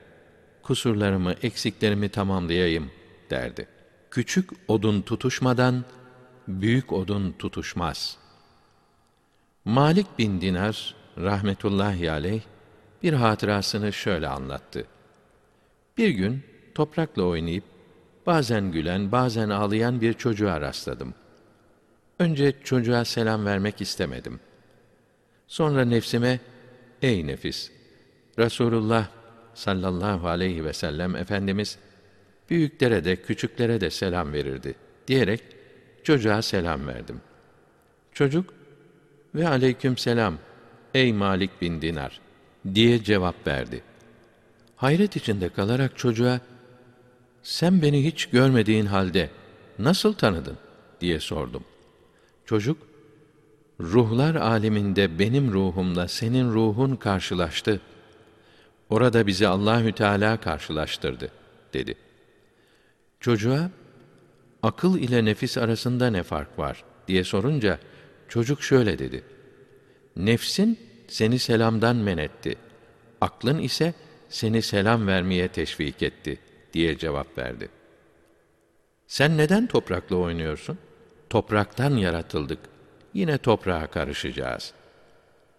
Kusurlarımı, eksiklerimi tamamlayayım derdi. Küçük odun tutuşmadan büyük odun tutuşmaz. Malik bin Dinar rahmetullahi aleyh bir hatırasını şöyle anlattı. Bir gün toprakla oynayıp bazen gülen, bazen ağlayan bir çocuğa rastladım. Önce çocuğa selam vermek istemedim. Sonra nefsime, ey nefis, Resulullah sallallahu aleyhi ve sellem Efendimiz, büyüklere de küçüklere de selam verirdi diyerek çocuğa selam verdim. Çocuk, ve aleyküm selam, ey Malik bin Dinar diye cevap verdi. Hayret içinde kalarak çocuğa, sen beni hiç görmediğin halde nasıl tanıdın diye sordum. Çocuk, ruhlar aleminde benim ruhumla senin ruhun karşılaştı. Orada bizi Allahü Teala karşılaştırdı dedi. Çocuğa akıl ile nefis arasında ne fark var diye sorunca çocuk şöyle dedi. Nefsin seni selamdan men etti. Aklın ise seni selam vermeye teşvik etti diye cevap verdi. Sen neden toprakla oynuyorsun? Topraktan yaratıldık. Yine toprağa karışacağız.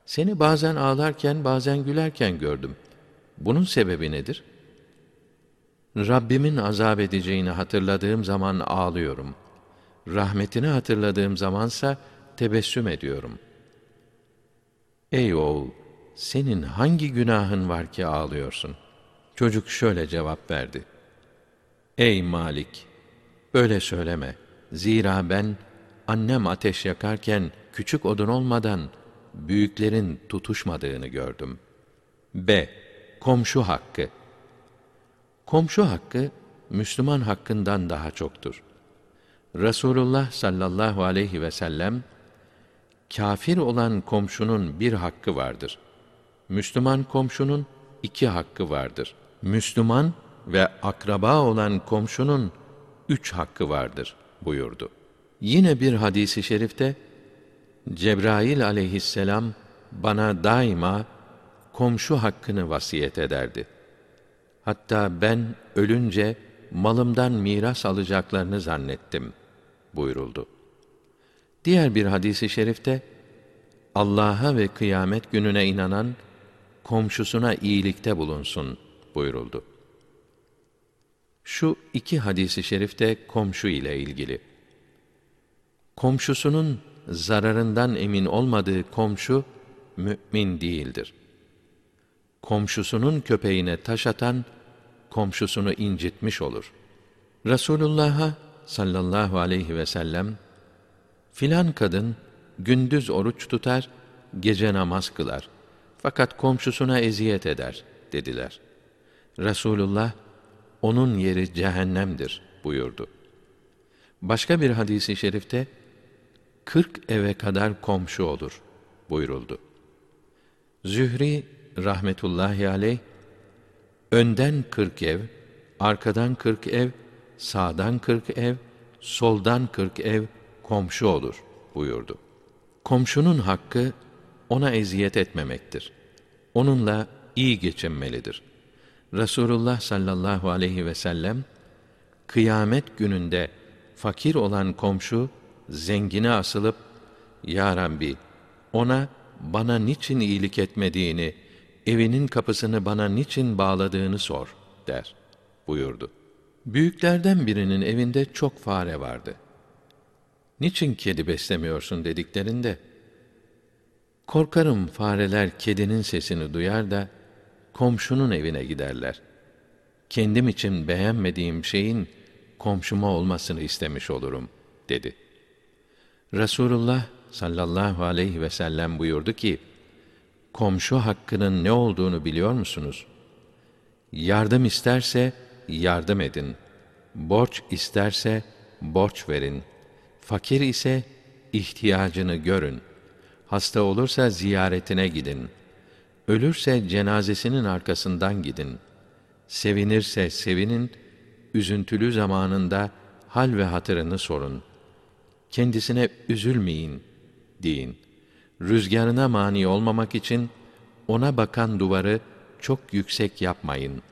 Seni bazen ağlarken bazen gülerken gördüm. Bunun sebebi nedir? Rabbimin azap edeceğini hatırladığım zaman ağlıyorum. Rahmetini hatırladığım zamansa tebessüm ediyorum. Ey oğul, senin hangi günahın var ki ağlıyorsun? Çocuk şöyle cevap verdi. Ey Malik, böyle söyleme. Zira ben annem ateş yakarken küçük odun olmadan büyüklerin tutuşmadığını gördüm. B. Komşu hakkı. Komşu hakkı Müslüman hakkından daha çoktur. Resulullah sallallahu aleyhi ve sellem kafir olan komşunun bir hakkı vardır. Müslüman komşunun iki hakkı vardır. Müslüman ve akraba olan komşunun üç hakkı vardır buyurdu. Yine bir hadisi şerifte Cebrail aleyhisselam bana daima komşu hakkını vasiyet ederdi. Hatta ben ölünce malımdan miras alacaklarını zannettim buyuruldu. Diğer bir hadisi şerifte Allah'a ve kıyamet gününe inanan komşusuna iyilikte bulunsun buyuruldu. Şu iki hadisi şerifte komşu ile ilgili. Komşusunun zararından emin olmadığı komşu mümin değildir. Komşusunun köpeğine taş atan komşusunu incitmiş olur. Resulullah'a sallallahu aleyhi ve sellem filan kadın gündüz oruç tutar, gece namaz kılar. Fakat komşusuna eziyet eder dediler. Resulullah onun yeri cehennemdir buyurdu. Başka bir hadisi şerifte kırk eve kadar komşu olur buyuruldu. Zühri rahmetullahi aleyh önden kırk ev, arkadan kırk ev, sağdan kırk ev, soldan kırk ev komşu olur buyurdu. Komşunun hakkı ona eziyet etmemektir. Onunla iyi geçinmelidir. Resulullah sallallahu aleyhi ve sellem kıyamet gününde fakir olan komşu zengine asılıp ya Rabbi ona bana niçin iyilik etmediğini, evinin kapısını bana niçin bağladığını sor der buyurdu. Büyüklerden birinin evinde çok fare vardı. niçin kedi beslemiyorsun dediklerinde, korkarım fareler kedinin sesini duyar da, komşunun evine giderler. Kendim için beğenmediğim şeyin, komşuma olmasını istemiş olurum, dedi. Resulullah sallallahu aleyhi ve sellem buyurdu ki, komşu hakkının ne olduğunu biliyor musunuz? Yardım isterse yardım edin. Borç isterse borç verin. Fakir ise ihtiyacını görün. Hasta olursa ziyaretine gidin. Ölürse cenazesinin arkasından gidin. Sevinirse sevinin, üzüntülü zamanında hal ve hatırını sorun. Kendisine üzülmeyin, deyin. Rüzgarına mani olmamak için ona bakan duvarı çok yüksek yapmayın.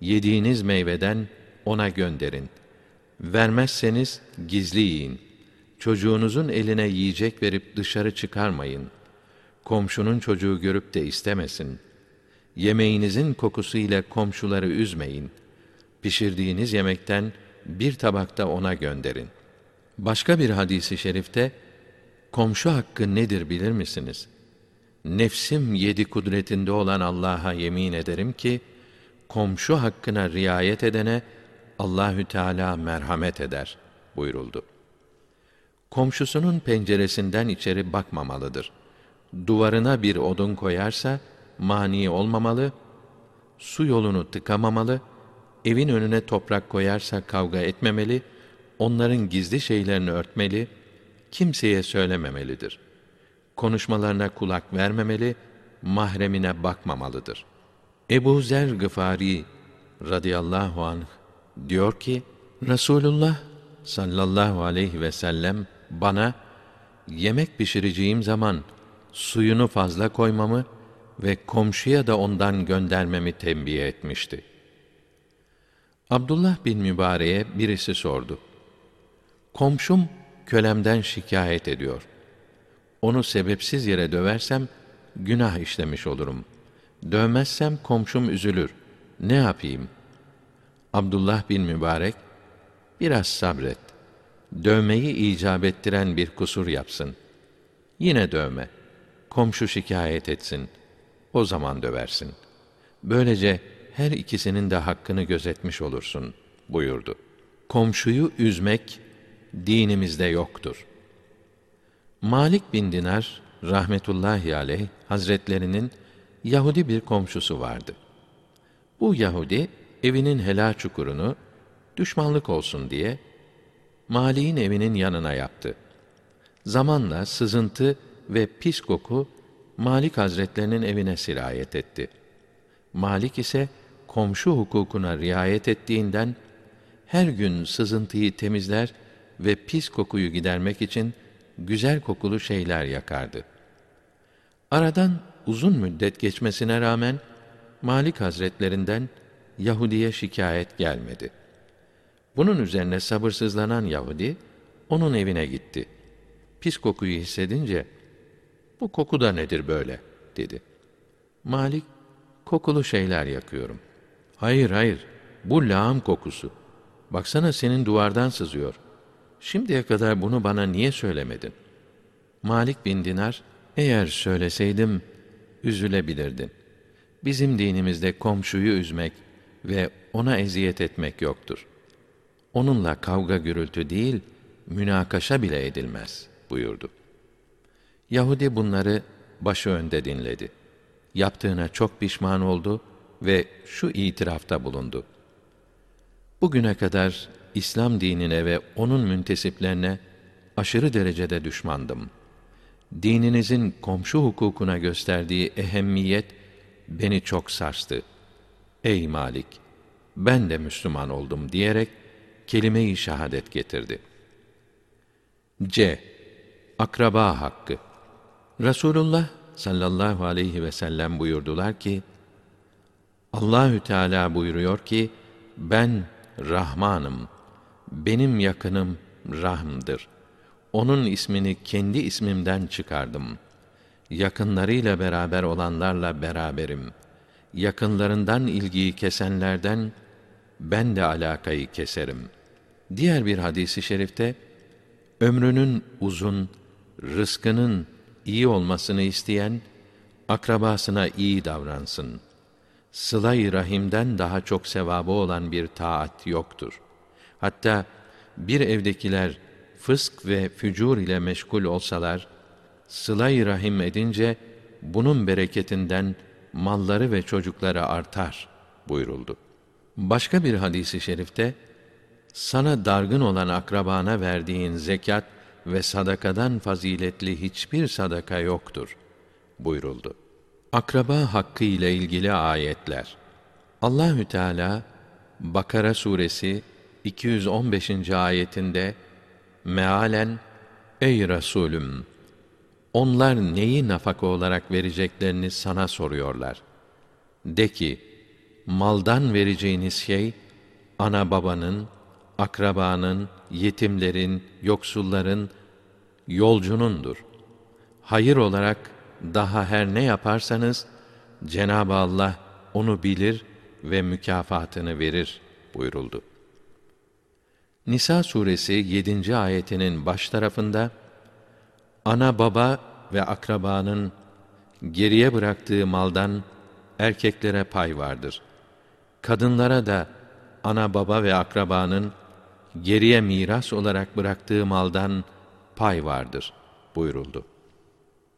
Yediğiniz meyveden ona gönderin. Vermezseniz gizli yiyin. Çocuğunuzun eline yiyecek verip dışarı çıkarmayın. Komşunun çocuğu görüp de istemesin. Yemeğinizin kokusu ile komşuları üzmeyin. Pişirdiğiniz yemekten bir tabakta ona gönderin. Başka bir hadisi şerifte komşu hakkı nedir bilir misiniz? Nefsim yedi kudretinde olan Allah'a yemin ederim ki komşu hakkına riayet edene Allahü Teala merhamet eder buyuruldu. Komşusunun penceresinden içeri bakmamalıdır. Duvarına bir odun koyarsa mani olmamalı, su yolunu tıkamamalı, evin önüne toprak koyarsa kavga etmemeli, onların gizli şeylerini örtmeli, kimseye söylememelidir. Konuşmalarına kulak vermemeli, mahremine bakmamalıdır. Ebu Zer Gıfari radıyallahu anh diyor ki, Resulullah sallallahu aleyhi ve sellem bana yemek pişireceğim zaman suyunu fazla koymamı ve komşuya da ondan göndermemi tembih etmişti. Abdullah bin Mübare'ye birisi sordu. Komşum kölemden şikayet ediyor. Onu sebepsiz yere döversem günah işlemiş olurum. Dövmezsem komşum üzülür. Ne yapayım? Abdullah bin Mübarek biraz sabret. Dövmeyi icap ettiren bir kusur yapsın. Yine dövme. Komşu şikayet etsin. O zaman döversin. Böylece her ikisinin de hakkını gözetmiş olursun buyurdu. Komşuyu üzmek dinimizde yoktur. Malik bin Dinar rahmetullahi aleyh hazretlerinin Yahudi bir komşusu vardı. Bu Yahudi evinin helal çukurunu düşmanlık olsun diye Malik'in evinin yanına yaptı. Zamanla sızıntı ve pis koku Malik Hazretlerinin evine sirayet etti. Malik ise komşu hukukuna riayet ettiğinden her gün sızıntıyı temizler ve pis kokuyu gidermek için güzel kokulu şeyler yakardı. Aradan uzun müddet geçmesine rağmen Malik Hazretlerinden Yahudiye şikayet gelmedi. Bunun üzerine sabırsızlanan Yahudi onun evine gitti. Pis kokuyu hissedince bu koku da nedir böyle dedi. Malik kokulu şeyler yakıyorum. Hayır hayır bu lağım kokusu. Baksana senin duvardan sızıyor. Şimdiye kadar bunu bana niye söylemedin? Malik bin Dinar, eğer söyleseydim, üzülebilirdin. Bizim dinimizde komşuyu üzmek ve ona eziyet etmek yoktur. Onunla kavga gürültü değil, münakaşa bile edilmez, buyurdu. Yahudi bunları başı önde dinledi. Yaptığına çok pişman oldu ve şu itirafta bulundu. Bugüne kadar İslam dinine ve onun müntesiplerine aşırı derecede düşmandım. Dininizin komşu hukukuna gösterdiği ehemmiyet beni çok sarstı. Ey Malik, ben de Müslüman oldum diyerek kelime-i şehadet getirdi. C. Akraba hakkı. Resulullah sallallahu aleyhi ve sellem buyurdular ki: Allahü Teala buyuruyor ki ben Rahmanım benim yakınım Rahm'dır. Onun ismini kendi ismimden çıkardım. Yakınlarıyla beraber olanlarla beraberim. Yakınlarından ilgiyi kesenlerden ben de alakayı keserim. Diğer bir hadisi şerifte ömrünün uzun, rızkının iyi olmasını isteyen, akrabasına iyi davransın. Sıla-i rahimden daha çok sevabı olan bir taat yoktur. Hatta bir evdekiler fısk ve fücur ile meşgul olsalar, sıla-i rahim edince, bunun bereketinden malları ve çocukları artar buyuruldu. Başka bir hadisi şerifte, sana dargın olan akrabana verdiğin zekat ve sadakadan faziletli hiçbir sadaka yoktur buyuruldu. Akraba hakkı ile ilgili ayetler. Allahü Teala Bakara suresi 215. ayetinde mealen Ey Resulüm onlar neyi nafaka olarak vereceklerini sana soruyorlar. De ki, maldan vereceğiniz şey, ana babanın, akrabanın, yetimlerin, yoksulların, yolcunundur. Hayır olarak daha her ne yaparsanız, Cenab-ı Allah onu bilir ve mükafatını verir buyuruldu. Nisa suresi 7. ayetinin baş tarafında ana baba ve akrabanın geriye bıraktığı maldan erkeklere pay vardır. Kadınlara da ana baba ve akrabanın geriye miras olarak bıraktığı maldan pay vardır buyuruldu.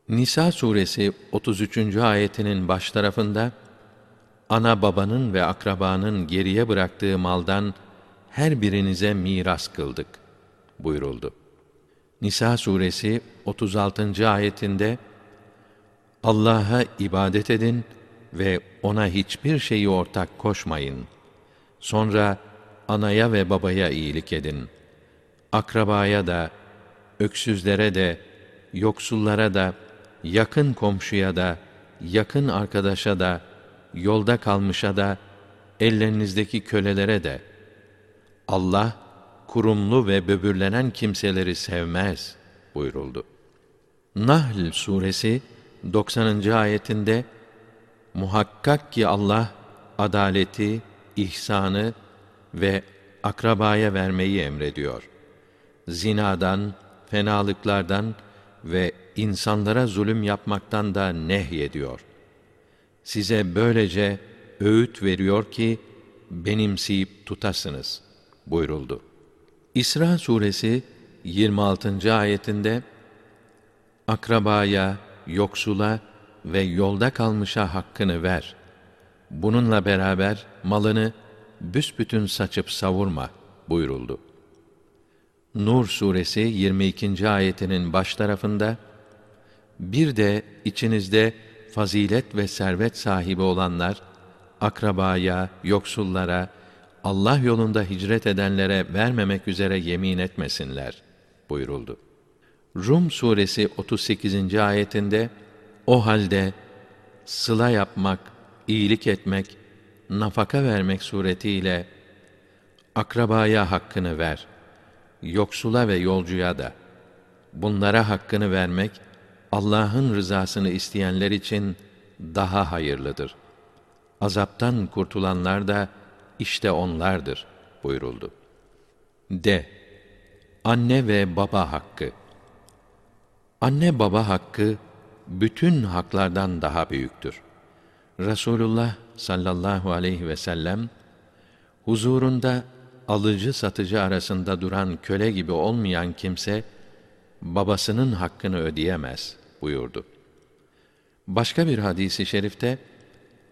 Nisa suresi 33. ayetinin baş tarafında ana babanın ve akrabanın geriye bıraktığı maldan her birinize miras kıldık buyuruldu. Nisa suresi 36. ayetinde Allah'a ibadet edin ve ona hiçbir şeyi ortak koşmayın. Sonra anaya ve babaya iyilik edin. Akrabaya da, öksüzlere de, yoksullara da, yakın komşuya da, yakın arkadaşa da, yolda kalmışa da, ellerinizdeki kölelere de. Allah, kurumlu ve böbürlenen kimseleri sevmez buyuruldu. Nahl suresi 90. ayetinde muhakkak ki Allah adaleti, ihsanı ve akrabaya vermeyi emrediyor. Zinadan, fenalıklardan ve insanlara zulüm yapmaktan da nehyediyor. Size böylece öğüt veriyor ki benimseyip tutasınız buyuruldu. İsra suresi 26. ayetinde akrabaya, yoksula ve yolda kalmışa hakkını ver. Bununla beraber malını büsbütün saçıp savurma buyuruldu. Nur suresi 22. ayetinin baş tarafında bir de içinizde fazilet ve servet sahibi olanlar akrabaya, yoksullara, Allah yolunda hicret edenlere vermemek üzere yemin etmesinler buyuruldu. Rum suresi 38. ayetinde o halde sıla yapmak, iyilik etmek, nafaka vermek suretiyle akrabaya hakkını ver. Yoksula ve yolcuya da bunlara hakkını vermek Allah'ın rızasını isteyenler için daha hayırlıdır. Azaptan kurtulanlar da işte onlardır buyuruldu. D. Anne ve baba hakkı. Anne baba hakkı bütün haklardan daha büyüktür. Resulullah sallallahu aleyhi ve sellem huzurunda alıcı satıcı arasında duran köle gibi olmayan kimse babasının hakkını ödeyemez buyurdu. Başka bir hadisi şerifte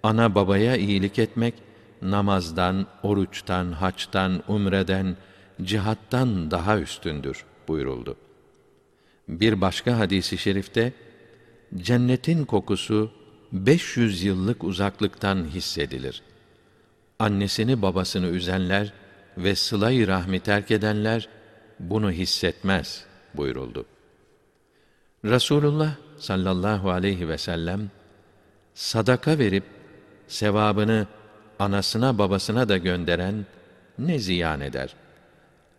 ana babaya iyilik etmek namazdan, oruçtan, haçtan, umreden, cihattan daha üstündür buyuruldu. Bir başka hadisi şerifte cennetin kokusu 500 yıllık uzaklıktan hissedilir. Annesini babasını üzenler ve sıla-i rahmi terk edenler bunu hissetmez buyuruldu. Rasulullah sallallahu aleyhi ve sellem sadaka verip sevabını anasına babasına da gönderen ne ziyan eder?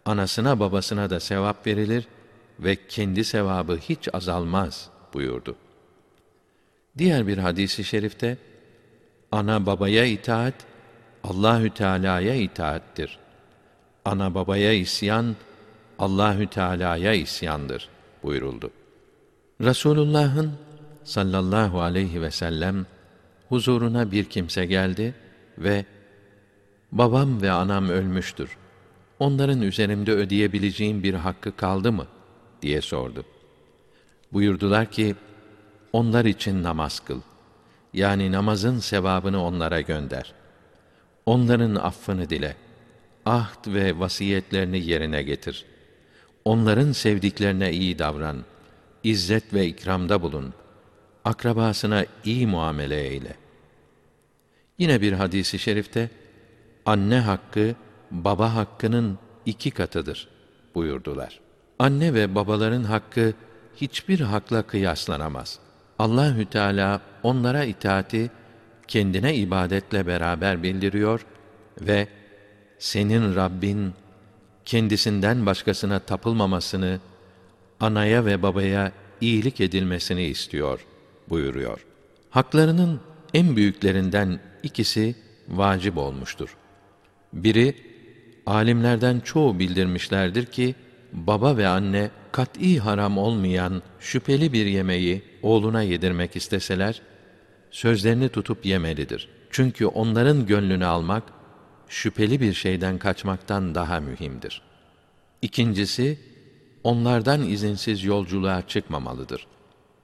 Anasına babasına da sevap verilir ve kendi sevabı hiç azalmaz buyurdu. Diğer bir hadisi şerifte ana babaya itaat Allahü Teala'ya itaattir. Ana babaya isyan Allahü Teala'ya isyandır buyuruldu. Resulullah'ın sallallahu aleyhi ve sellem huzuruna bir kimse geldi ve babam ve anam ölmüştür. Onların üzerimde ödeyebileceğim bir hakkı kaldı mı? diye sordu. Buyurdular ki, onlar için namaz kıl. Yani namazın sevabını onlara gönder. Onların affını dile. Ahd ve vasiyetlerini yerine getir. Onların sevdiklerine iyi davran. İzzet ve ikramda bulun. Akrabasına iyi muamele eyle. Yine bir hadisi şerifte, anne hakkı, baba hakkının iki katıdır buyurdular. Anne ve babaların hakkı hiçbir hakla kıyaslanamaz. Allahü Teala onlara itaati kendine ibadetle beraber bildiriyor ve senin Rabbin kendisinden başkasına tapılmamasını, anaya ve babaya iyilik edilmesini istiyor buyuruyor. Haklarının en büyüklerinden ikisi vacip olmuştur. Biri alimlerden çoğu bildirmişlerdir ki baba ve anne kat'î haram olmayan şüpheli bir yemeği oğluna yedirmek isteseler sözlerini tutup yemelidir. Çünkü onların gönlünü almak şüpheli bir şeyden kaçmaktan daha mühimdir. İkincisi onlardan izinsiz yolculuğa çıkmamalıdır.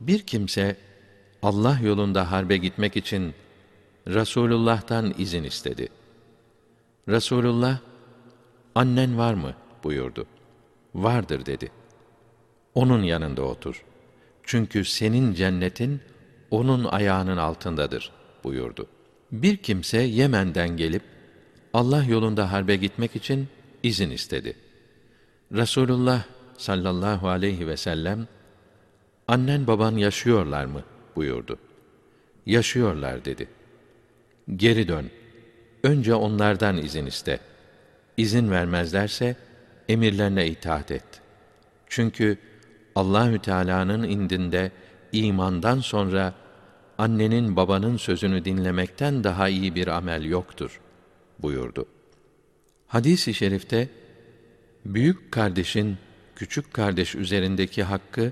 Bir kimse Allah yolunda harbe gitmek için Rasulullah'tan izin istedi. Resulullah annen var mı buyurdu. Vardır dedi. Onun yanında otur. Çünkü senin cennetin onun ayağının altındadır buyurdu. Bir kimse Yemen'den gelip Allah yolunda harbe gitmek için izin istedi. Resulullah sallallahu aleyhi ve sellem annen baban yaşıyorlar mı buyurdu. Yaşıyorlar dedi. Geri dön. Önce onlardan izin iste. İzin vermezlerse emirlerine itaat et. Çünkü Allahü Teala'nın indinde imandan sonra annenin babanın sözünü dinlemekten daha iyi bir amel yoktur buyurdu. Hadis-i şerifte büyük kardeşin küçük kardeş üzerindeki hakkı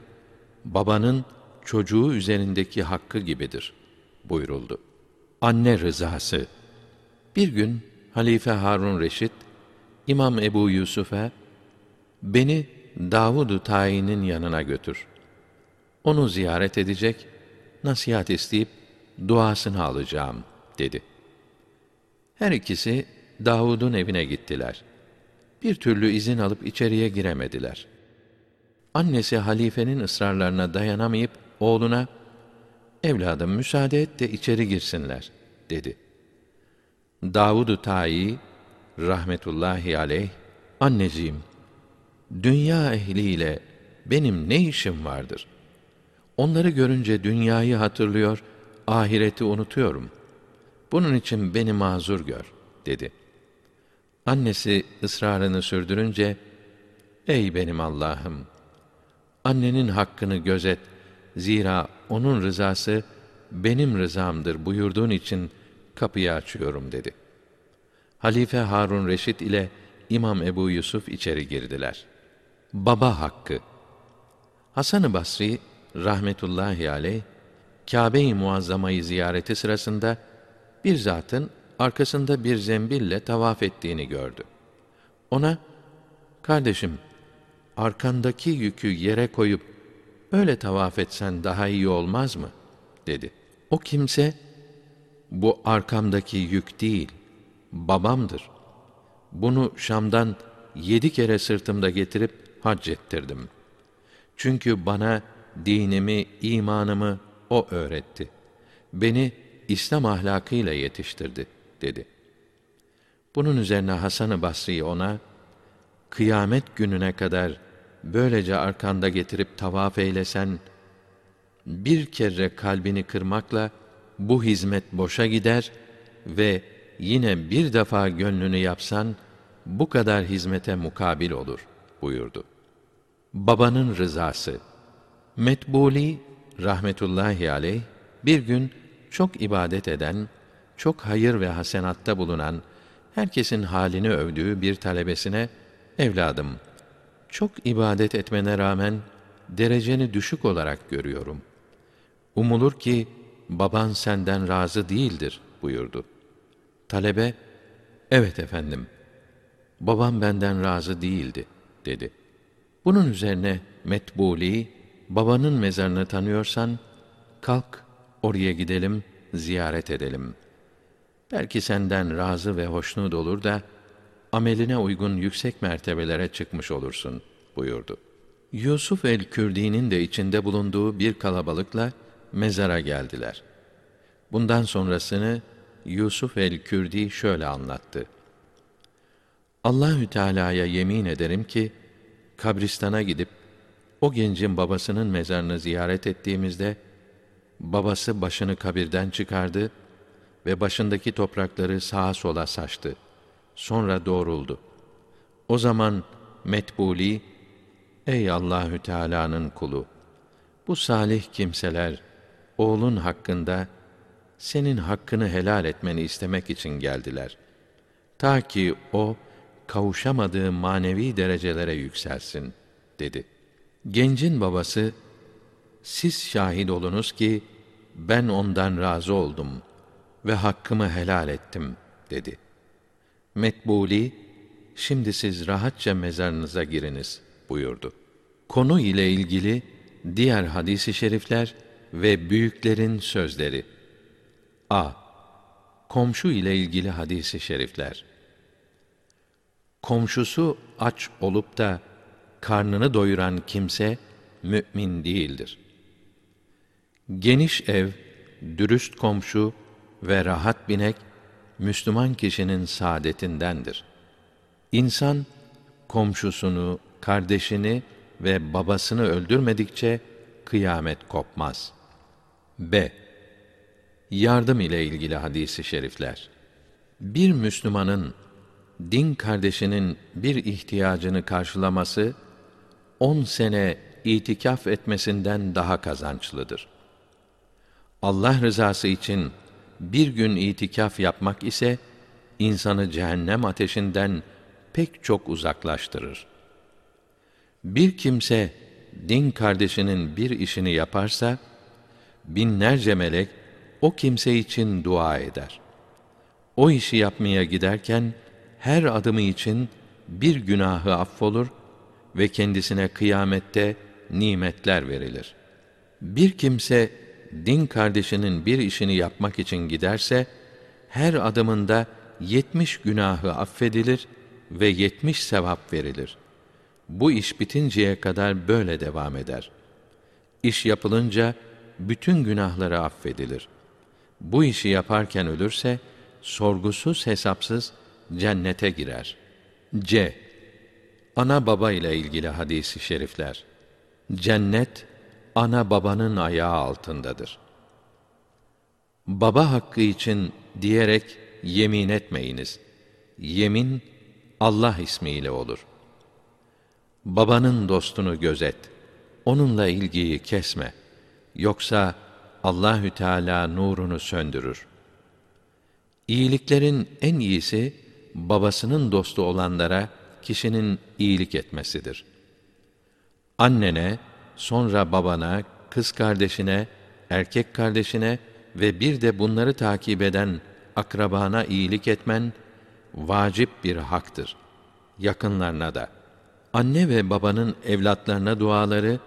babanın çocuğu üzerindeki hakkı gibidir buyuruldu. Anne rızası. Bir gün Halife Harun Reşit İmam Ebu Yusuf'a beni Davud-u Tayin'in yanına götür. Onu ziyaret edecek, nasihat isteyip duasını alacağım dedi. Her ikisi Davud'un evine gittiler. Bir türlü izin alıp içeriye giremediler. Annesi halifenin ısrarlarına dayanamayıp oğluna "Evladım müsaade et de içeri girsinler." dedi. Davud-u Tayi rahmetullahi aleyh anneciğim dünya ehliyle benim ne işim vardır? Onları görünce dünyayı hatırlıyor, ahireti unutuyorum. Bunun için beni mazur gör, dedi. Annesi ısrarını sürdürünce, Ey benim Allah'ım! Annenin hakkını gözet, zira onun rızası benim rızamdır buyurduğun için kapıyı açıyorum dedi. Halife Harun Reşit ile İmam Ebu Yusuf içeri girdiler.'' Baba hakkı. Hasan-ı Basri rahmetullahi aleyh Kâbe-i Muazzama'yı ziyareti sırasında bir zatın arkasında bir zembille tavaf ettiğini gördü. Ona, kardeşim, arkandaki yükü yere koyup öyle tavaf etsen daha iyi olmaz mı? dedi. O kimse, bu arkamdaki yük değil, babamdır. Bunu Şam'dan yedi kere sırtımda getirip hac ettirdim. Çünkü bana dinimi, imanımı o öğretti. Beni İslam ahlakıyla yetiştirdi, dedi. Bunun üzerine Hasan-ı Basri ona, kıyamet gününe kadar böylece arkanda getirip tavaf eylesen, bir kere kalbini kırmakla bu hizmet boşa gider ve yine bir defa gönlünü yapsan, bu kadar hizmete mukabil olur, buyurdu babanın rızası. Metbuli rahmetullahi aleyh bir gün çok ibadet eden, çok hayır ve hasenatta bulunan, herkesin halini övdüğü bir talebesine, evladım, çok ibadet etmene rağmen dereceni düşük olarak görüyorum. Umulur ki baban senden razı değildir buyurdu. Talebe, evet efendim, babam benden razı değildi dedi. Bunun üzerine Metbuli, babanın mezarını tanıyorsan, kalk oraya gidelim, ziyaret edelim. Belki senden razı ve hoşnut olur da, ameline uygun yüksek mertebelere çıkmış olursun buyurdu. Yusuf el-Kürdi'nin de içinde bulunduğu bir kalabalıkla mezara geldiler. Bundan sonrasını Yusuf el-Kürdi şöyle anlattı. Allahü Teala'ya yemin ederim ki kabristana gidip o gencin babasının mezarını ziyaret ettiğimizde babası başını kabirden çıkardı ve başındaki toprakları sağa sola saçtı. Sonra doğruldu. O zaman Metbuli Ey Allahü Teala'nın kulu bu salih kimseler oğlun hakkında senin hakkını helal etmeni istemek için geldiler. Ta ki o kavuşamadığı manevi derecelere yükselsin dedi. Gencin babası siz şahit olunuz ki ben ondan razı oldum ve hakkımı helal ettim dedi. Metbuli şimdi siz rahatça mezarınıza giriniz buyurdu. Konu ile ilgili diğer hadisi şerifler ve büyüklerin sözleri. A. Komşu ile ilgili hadisi şerifler. Komşusu aç olup da karnını doyuran kimse mümin değildir. Geniş ev, dürüst komşu ve rahat binek Müslüman kişinin saadetindendir. İnsan komşusunu, kardeşini ve babasını öldürmedikçe kıyamet kopmaz. B. Yardım ile ilgili hadisi şerifler. Bir Müslümanın din kardeşinin bir ihtiyacını karşılaması on sene itikaf etmesinden daha kazançlıdır. Allah rızası için bir gün itikaf yapmak ise insanı cehennem ateşinden pek çok uzaklaştırır. Bir kimse din kardeşinin bir işini yaparsa binlerce melek o kimse için dua eder. O işi yapmaya giderken her adımı için bir günahı affolur ve kendisine kıyamette nimetler verilir. Bir kimse din kardeşinin bir işini yapmak için giderse her adımında yetmiş günahı affedilir ve yetmiş sevap verilir. Bu iş bitinceye kadar böyle devam eder. İş yapılınca bütün günahları affedilir. Bu işi yaparken ölürse sorgusuz hesapsız cennete girer. C. Ana baba ile ilgili hadisi şerifler. Cennet ana babanın ayağı altındadır. Baba hakkı için diyerek yemin etmeyiniz. Yemin Allah ismiyle olur. Babanın dostunu gözet. Onunla ilgiyi kesme. Yoksa Allahü Teala nurunu söndürür. İyiliklerin en iyisi babasının dostu olanlara kişinin iyilik etmesidir. Annene, sonra babana, kız kardeşine, erkek kardeşine ve bir de bunları takip eden akrabana iyilik etmen vacip bir haktır. Yakınlarına da. Anne ve babanın evlatlarına duaları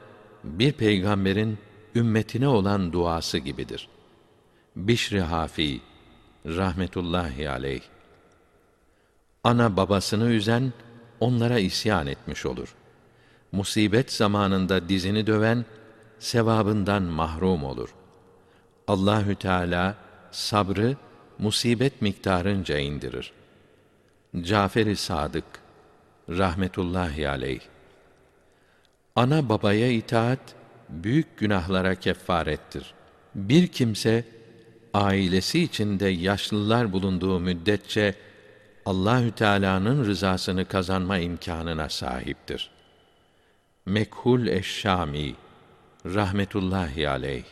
bir peygamberin ümmetine olan duası gibidir. Bişri Hafi rahmetullahi aleyh. Ana babasını üzen onlara isyan etmiş olur. Musibet zamanında dizini döven sevabından mahrum olur. Allahü Teala sabrı musibet miktarınca indirir. Cafer-i Sadık rahmetullahi aleyh Ana babaya itaat büyük günahlara kefarettir. Bir kimse ailesi içinde yaşlılar bulunduğu müddetçe Allahü Teala'nın rızasını kazanma imkanına sahiptir. Mekhul Eşşami rahmetullahi aleyh